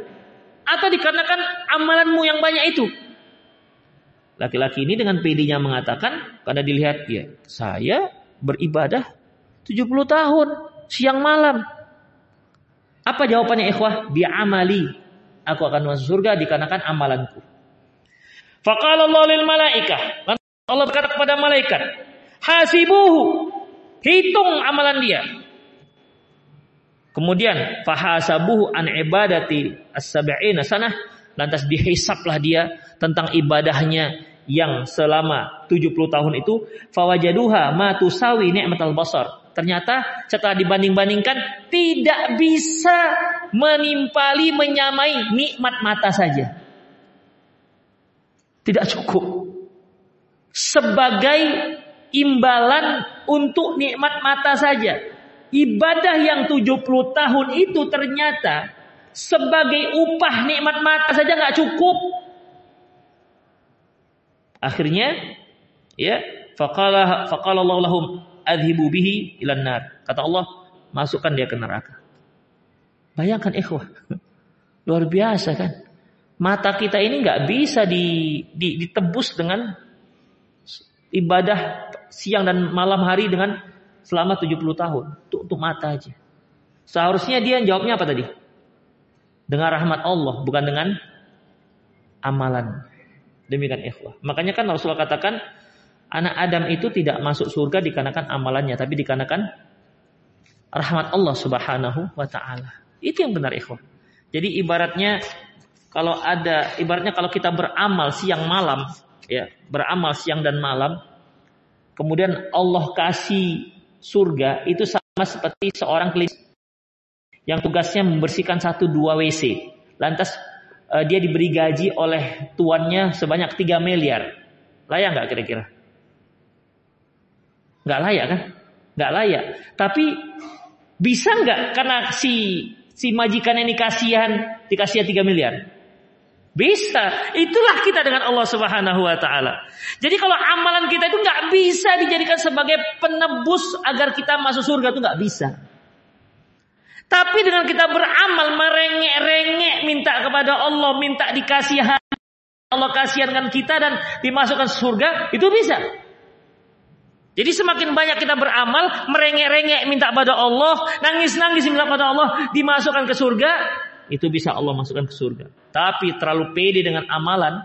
atau dikarenakan amalanmu yang banyak itu? Laki-laki ini dengan PD-nya mengatakan karena dilihat ya, saya beribadah 70 tahun siang malam. Apa jawabannya ikhwah? Bi amali. Aku akan masuk surga dikarenakan amalanku. Faqala lil malaikah. Allah berkata kepada malaikat, hasibuhu. Hitung amalan dia. Kemudian fahasabuhu an ibadati as-sab'ina sanah lantas dihisaplah dia tentang ibadahnya yang selama 70 tahun itu fawajaduha ma tusawi ni'matal basar. Ternyata setelah dibanding-bandingkan tidak bisa menimpali menyamai nikmat mata saja. Tidak cukup. Sebagai imbalan untuk nikmat mata saja. Ibadah yang 70 tahun itu ternyata sebagai upah nikmat mata saja nggak cukup. Akhirnya ya faqala faqala Allah lahum adhibu bihi ilan nar. Kata Allah, masukkan dia ke neraka. Bayangkan ikhwah. Luar biasa kan? Mata kita ini nggak bisa di, di, ditebus dengan ibadah siang dan malam hari dengan selama 70 tahun. Untuk mata aja. Seharusnya dia jawabnya apa tadi? Dengan rahmat Allah, bukan dengan amalan. Demikian ikhwah. Makanya kan Rasulullah katakan anak Adam itu tidak masuk surga dikarenakan amalannya, tapi dikarenakan rahmat Allah Subhanahu wa taala. Itu yang benar ikhwah. Jadi ibaratnya kalau ada ibaratnya kalau kita beramal siang malam ya, beramal siang dan malam kemudian Allah kasih surga itu sama seperti seorang klis yang tugasnya membersihkan satu dua WC. Lantas uh, dia diberi gaji oleh tuannya sebanyak 3 miliar. Layak nggak kira-kira? Nggak layak kan? Nggak layak. Tapi bisa nggak karena si si majikan ini kasihan dikasih 3 miliar? Bisa. Itulah kita dengan Allah Subhanahu wa taala. Jadi kalau amalan kita itu nggak bisa dijadikan sebagai penebus agar kita masuk surga itu nggak bisa. Tapi dengan kita beramal merengek-rengek minta kepada Allah, minta dikasihan Allah kasihankan kita dan dimasukkan surga, itu bisa. Jadi semakin banyak kita beramal, merengek-rengek minta kepada Allah, nangis-nangis minta kepada Allah, dimasukkan ke surga, itu bisa Allah masukkan ke surga. Tapi terlalu pede dengan amalan,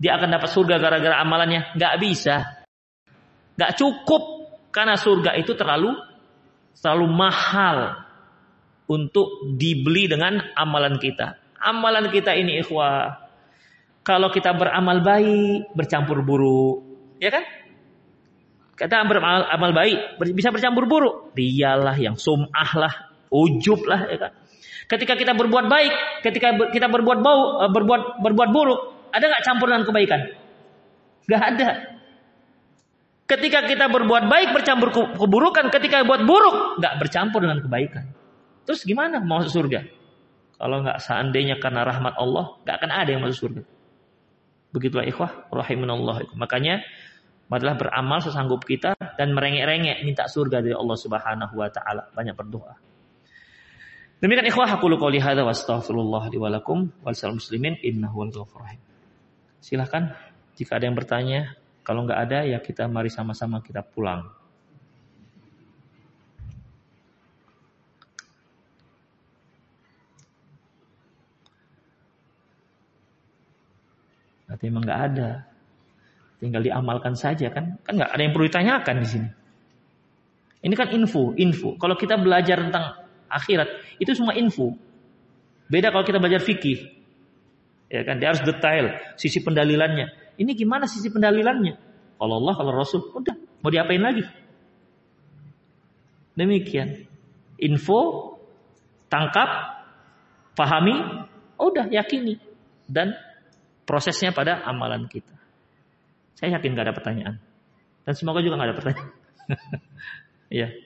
dia akan dapat surga gara-gara amalannya, nggak bisa. Nggak cukup karena surga itu terlalu terlalu mahal untuk dibeli dengan amalan kita. Amalan kita ini ikhwah. Kalau kita beramal baik, bercampur buruk. Ya kan? Kita beramal amal baik, bisa bercampur buruk. Dialah yang sum'ah lah, ujub lah. Ya kan? Ketika kita berbuat baik, ketika kita berbuat bau, eh, berbuat berbuat buruk, ada nggak campur dengan kebaikan? Gak ada. Ketika kita berbuat baik bercampur keburukan, ketika buat buruk nggak bercampur dengan kebaikan. Terus gimana mau masuk surga? Kalau nggak seandainya karena rahmat Allah, nggak akan ada yang masuk surga. Begitulah ikhwah rahimanallah. Makanya adalah beramal sesanggup kita dan merengek-rengek minta surga dari Allah Subhanahu wa taala. Banyak berdoa. Demikian ikhwah aku qouli hadza wa astaghfirullah li wa wal muslimin innahu wal. Silahkan jika ada yang bertanya, kalau nggak ada ya kita mari sama-sama kita pulang. Berarti memang nggak ada. Tinggal diamalkan saja kan? Kan nggak ada yang perlu ditanyakan di sini. Ini kan info, info. Kalau kita belajar tentang akhirat, itu semua info. Beda kalau kita belajar fikih. Ya kan, dia harus detail sisi pendalilannya. Ini gimana sisi pendalilannya? Kalau Allah, kalau Rasul, udah, mau diapain lagi? Demikian. Info, tangkap, pahami, udah yakini dan prosesnya pada amalan kita. Saya yakin gak ada pertanyaan. Dan semoga juga gak ada pertanyaan. Iya. [LAUGHS]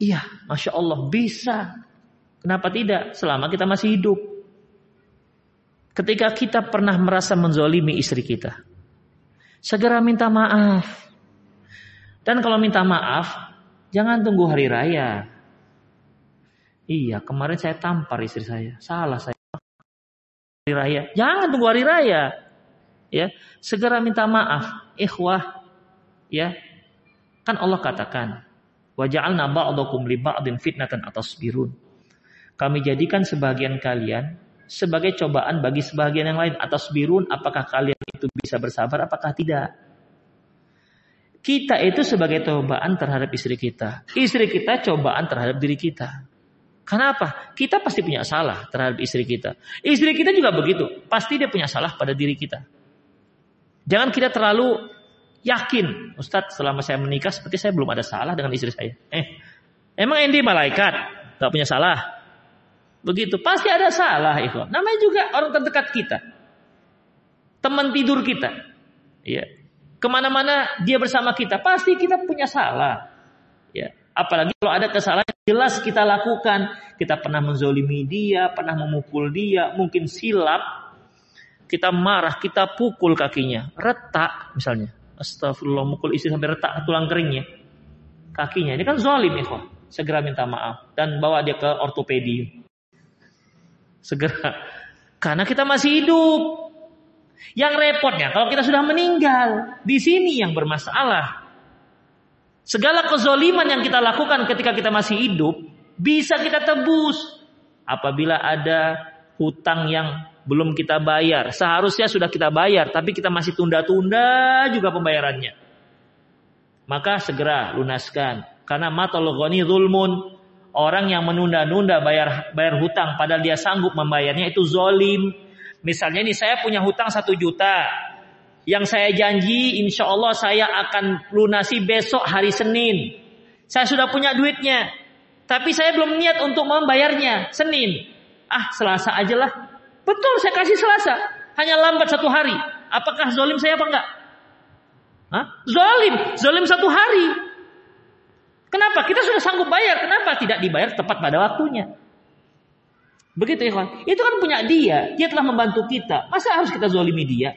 Iya, masya Allah bisa. Kenapa tidak? Selama kita masih hidup. Ketika kita pernah merasa menzolimi istri kita, segera minta maaf. Dan kalau minta maaf, jangan tunggu hari raya. Iya, kemarin saya tampar istri saya. Salah saya. Hari raya. Jangan tunggu hari raya. ya, segera minta maaf. Ikhwah, ya. Kan Allah katakan, "Wa ba'dakum li ba'din fitnatan atasbirun." Kami jadikan sebagian kalian sebagai cobaan bagi sebagian yang lain atas birun apakah kalian itu bisa bersabar apakah tidak kita itu sebagai cobaan terhadap istri kita istri kita cobaan terhadap diri kita Kenapa? Kita pasti punya salah terhadap istri kita. Istri kita juga begitu. Pasti dia punya salah pada diri kita. Jangan kita terlalu yakin. Ustadz selama saya menikah seperti saya belum ada salah dengan istri saya. Eh, emang Endi malaikat? Gak punya salah? Begitu, pasti ada salah itu. Namanya juga orang terdekat kita. Teman tidur kita. Ya. Ke mana-mana dia bersama kita, pasti kita punya salah. Ya. Apalagi kalau ada kesalahan jelas kita lakukan. Kita pernah menzolimi dia, pernah memukul dia, mungkin silap. Kita marah, kita pukul kakinya. Retak misalnya. Astagfirullah, mukul istri sampai retak tulang keringnya. Kakinya. Ini kan zolim ikhwan. Segera minta maaf. Dan bawa dia ke ortopedi. Segera. Karena kita masih hidup. Yang repotnya kalau kita sudah meninggal. Di sini yang bermasalah. Segala kezoliman yang kita lakukan ketika kita masih hidup. Bisa kita tebus. Apabila ada hutang yang belum kita bayar. Seharusnya sudah kita bayar. Tapi kita masih tunda-tunda juga pembayarannya. Maka segera lunaskan. Karena matol ghani zulmun. Orang yang menunda-nunda bayar bayar hutang padahal dia sanggup membayarnya itu zolim. Misalnya ini saya punya hutang satu juta. Yang saya janji insya Allah saya akan lunasi besok hari Senin. Saya sudah punya duitnya. Tapi saya belum niat untuk membayarnya Senin. Ah Selasa aja lah. Betul saya kasih Selasa. Hanya lambat satu hari. Apakah zolim saya apa enggak? Hah? Zolim. Zolim satu hari. Kenapa? Kita sudah sanggup bayar. Kenapa tidak dibayar tepat pada waktunya? Begitu kawan. Itu kan punya dia. Dia telah membantu kita. Masa harus kita zolimi dia?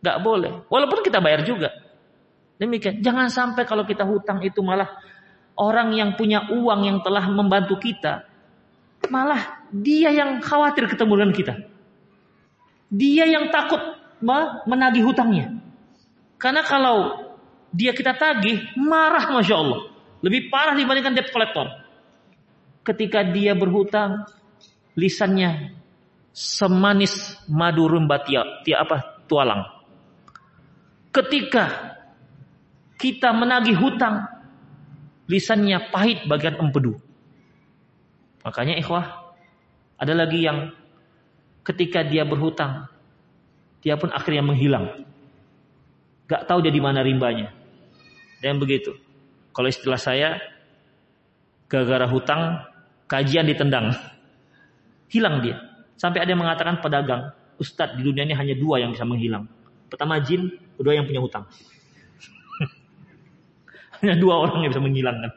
Gak boleh. Walaupun kita bayar juga. Demikian. Jangan sampai kalau kita hutang itu malah orang yang punya uang yang telah membantu kita. Malah dia yang khawatir ketemu dengan kita. Dia yang takut menagih hutangnya. Karena kalau dia kita tagih, marah Masya Allah. Lebih parah dibandingkan debt collector. Ketika dia berhutang, lisannya semanis madu rumba tia, tia apa tualang. Ketika kita menagih hutang, lisannya pahit bagian empedu. Makanya ikhwah, ada lagi yang ketika dia berhutang, dia pun akhirnya menghilang. Gak tahu dia di mana rimbanya. Dan begitu. Kalau istilah saya, gara-gara hutang, kajian ditendang. Hilang dia. Sampai ada yang mengatakan pedagang, Ustadz di dunia ini hanya dua yang bisa menghilang. Pertama jin, kedua yang punya hutang. [LAUGHS] hanya dua orang yang bisa menghilangkan.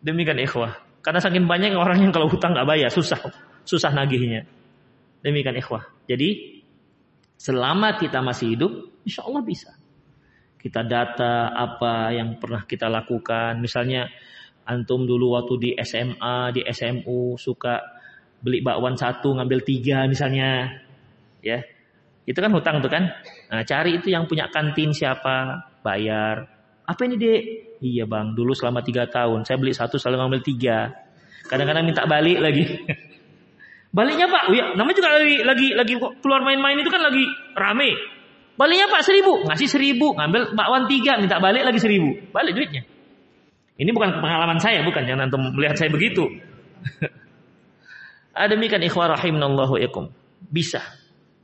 Demikian ikhwah. Karena saking banyak orang yang kalau hutang nggak bayar, susah. Susah nagihnya. Demikian ikhwah. Jadi, selama kita masih hidup, insya Allah bisa kita data apa yang pernah kita lakukan. Misalnya antum dulu waktu di SMA, di SMU suka beli bakwan satu ngambil tiga misalnya, ya itu kan hutang tuh kan. Nah, cari itu yang punya kantin siapa, bayar. Apa ini dek? Iya bang, dulu selama tiga tahun saya beli satu selalu ngambil tiga. Kadang-kadang minta balik lagi. [LAUGHS] Baliknya pak, oh ya, namanya juga lagi lagi lagi keluar main-main itu kan lagi rame. Baliknya pak seribu, ngasih seribu, ngambil bakwan tiga, minta balik lagi seribu, balik duitnya. Ini bukan pengalaman saya, bukan jangan antum melihat saya begitu. [LAUGHS] Ademikan ikhwah rahimanallahu ikum. Bisa.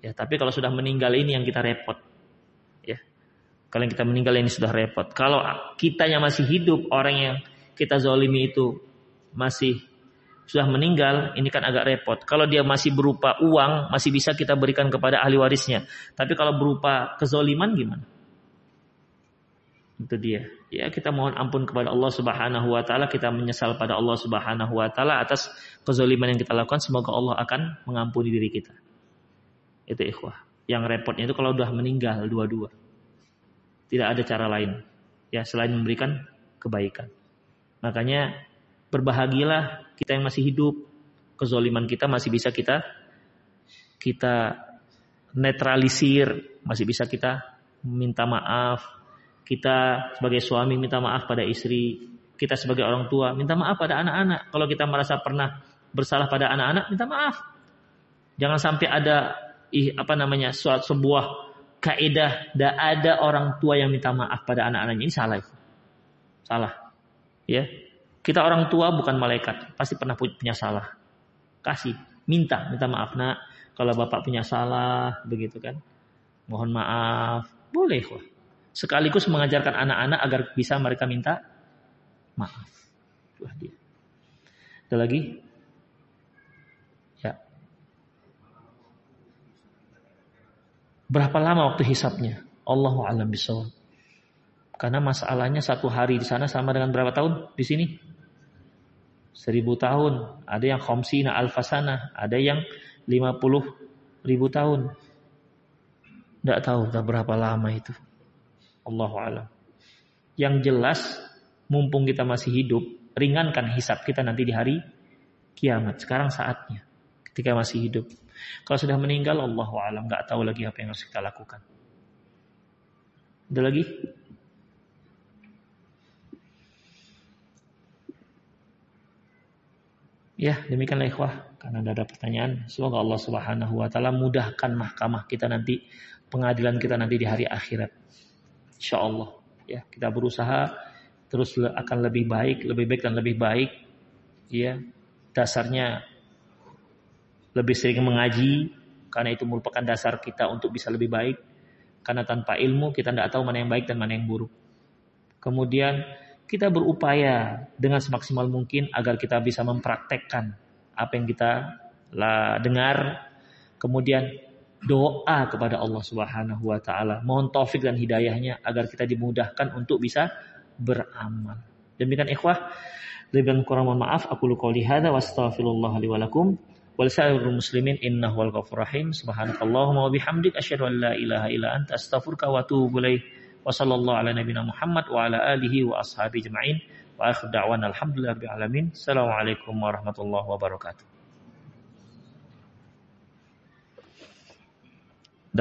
Ya, tapi kalau sudah meninggal ini yang kita repot. Kalau yang kita meninggal ini sudah repot. Kalau kitanya masih hidup, orang yang kita zolimi itu masih sudah meninggal, ini kan agak repot. Kalau dia masih berupa uang, masih bisa kita berikan kepada ahli warisnya. Tapi kalau berupa kezoliman gimana? Itu dia. Ya, kita mohon ampun kepada Allah Subhanahu wa taala, kita menyesal pada Allah Subhanahu wa taala atas kezoliman yang kita lakukan. Semoga Allah akan mengampuni diri kita. Itu ikhwah. Yang repotnya itu kalau sudah meninggal dua-dua. Tidak ada cara lain. Ya, selain memberikan kebaikan. Makanya berbahagialah kita yang masih hidup. Kezoliman kita masih bisa kita kita netralisir, masih bisa kita minta maaf. Kita sebagai suami minta maaf pada istri, kita sebagai orang tua minta maaf pada anak-anak. Kalau kita merasa pernah bersalah pada anak-anak, minta maaf. Jangan sampai ada ih, apa namanya suatu sebuah kaidah tidak ada orang tua yang minta maaf pada anak-anaknya ini salah. Salah. Ya. Kita orang tua bukan malaikat, pasti pernah punya salah. Kasih, minta, minta maaf nak. Kalau bapak punya salah, begitu kan? Mohon maaf, boleh kok. Sekaligus mengajarkan anak-anak agar bisa mereka minta maaf. Itulah dia. Ada lagi? Ya. Berapa lama waktu hisapnya? Allahu a'lam bishawab. Karena masalahnya satu hari di sana sama dengan berapa tahun di sini? Seribu tahun. Ada yang khomsina alfasana. Ada yang lima puluh ribu tahun. Tidak tahu berapa lama itu. Allahu a'lam. Yang jelas mumpung kita masih hidup, ringankan hisap kita nanti di hari kiamat. Sekarang saatnya ketika masih hidup. Kalau sudah meninggal, Allah alam nggak tahu lagi apa yang harus kita lakukan. Ada lagi? Ya, demikianlah ikhwah. Karena ada pertanyaan, semoga Allah Subhanahu wa taala mudahkan mahkamah kita nanti, pengadilan kita nanti di hari akhirat. Insya Allah. Ya, kita berusaha terus akan lebih baik, lebih baik dan lebih baik. Ya, dasarnya lebih sering mengaji karena itu merupakan dasar kita untuk bisa lebih baik. Karena tanpa ilmu kita tidak tahu mana yang baik dan mana yang buruk. Kemudian kita berupaya dengan semaksimal mungkin agar kita bisa mempraktekkan apa yang kita dengar. Kemudian doa kepada Allah Subhanahu wa taala, mohon taufik dan hidayahnya agar kita dimudahkan untuk bisa beramal. Demikian ikhwah, lebih kurang mohon maaf aku lu qouli hadza wa astaghfirullah li wa lakum wal warahmatullahi wabarakatuh.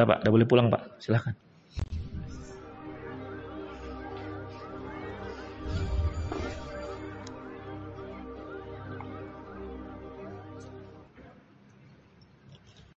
Pak, udah boleh pulang Pak. Silahkan.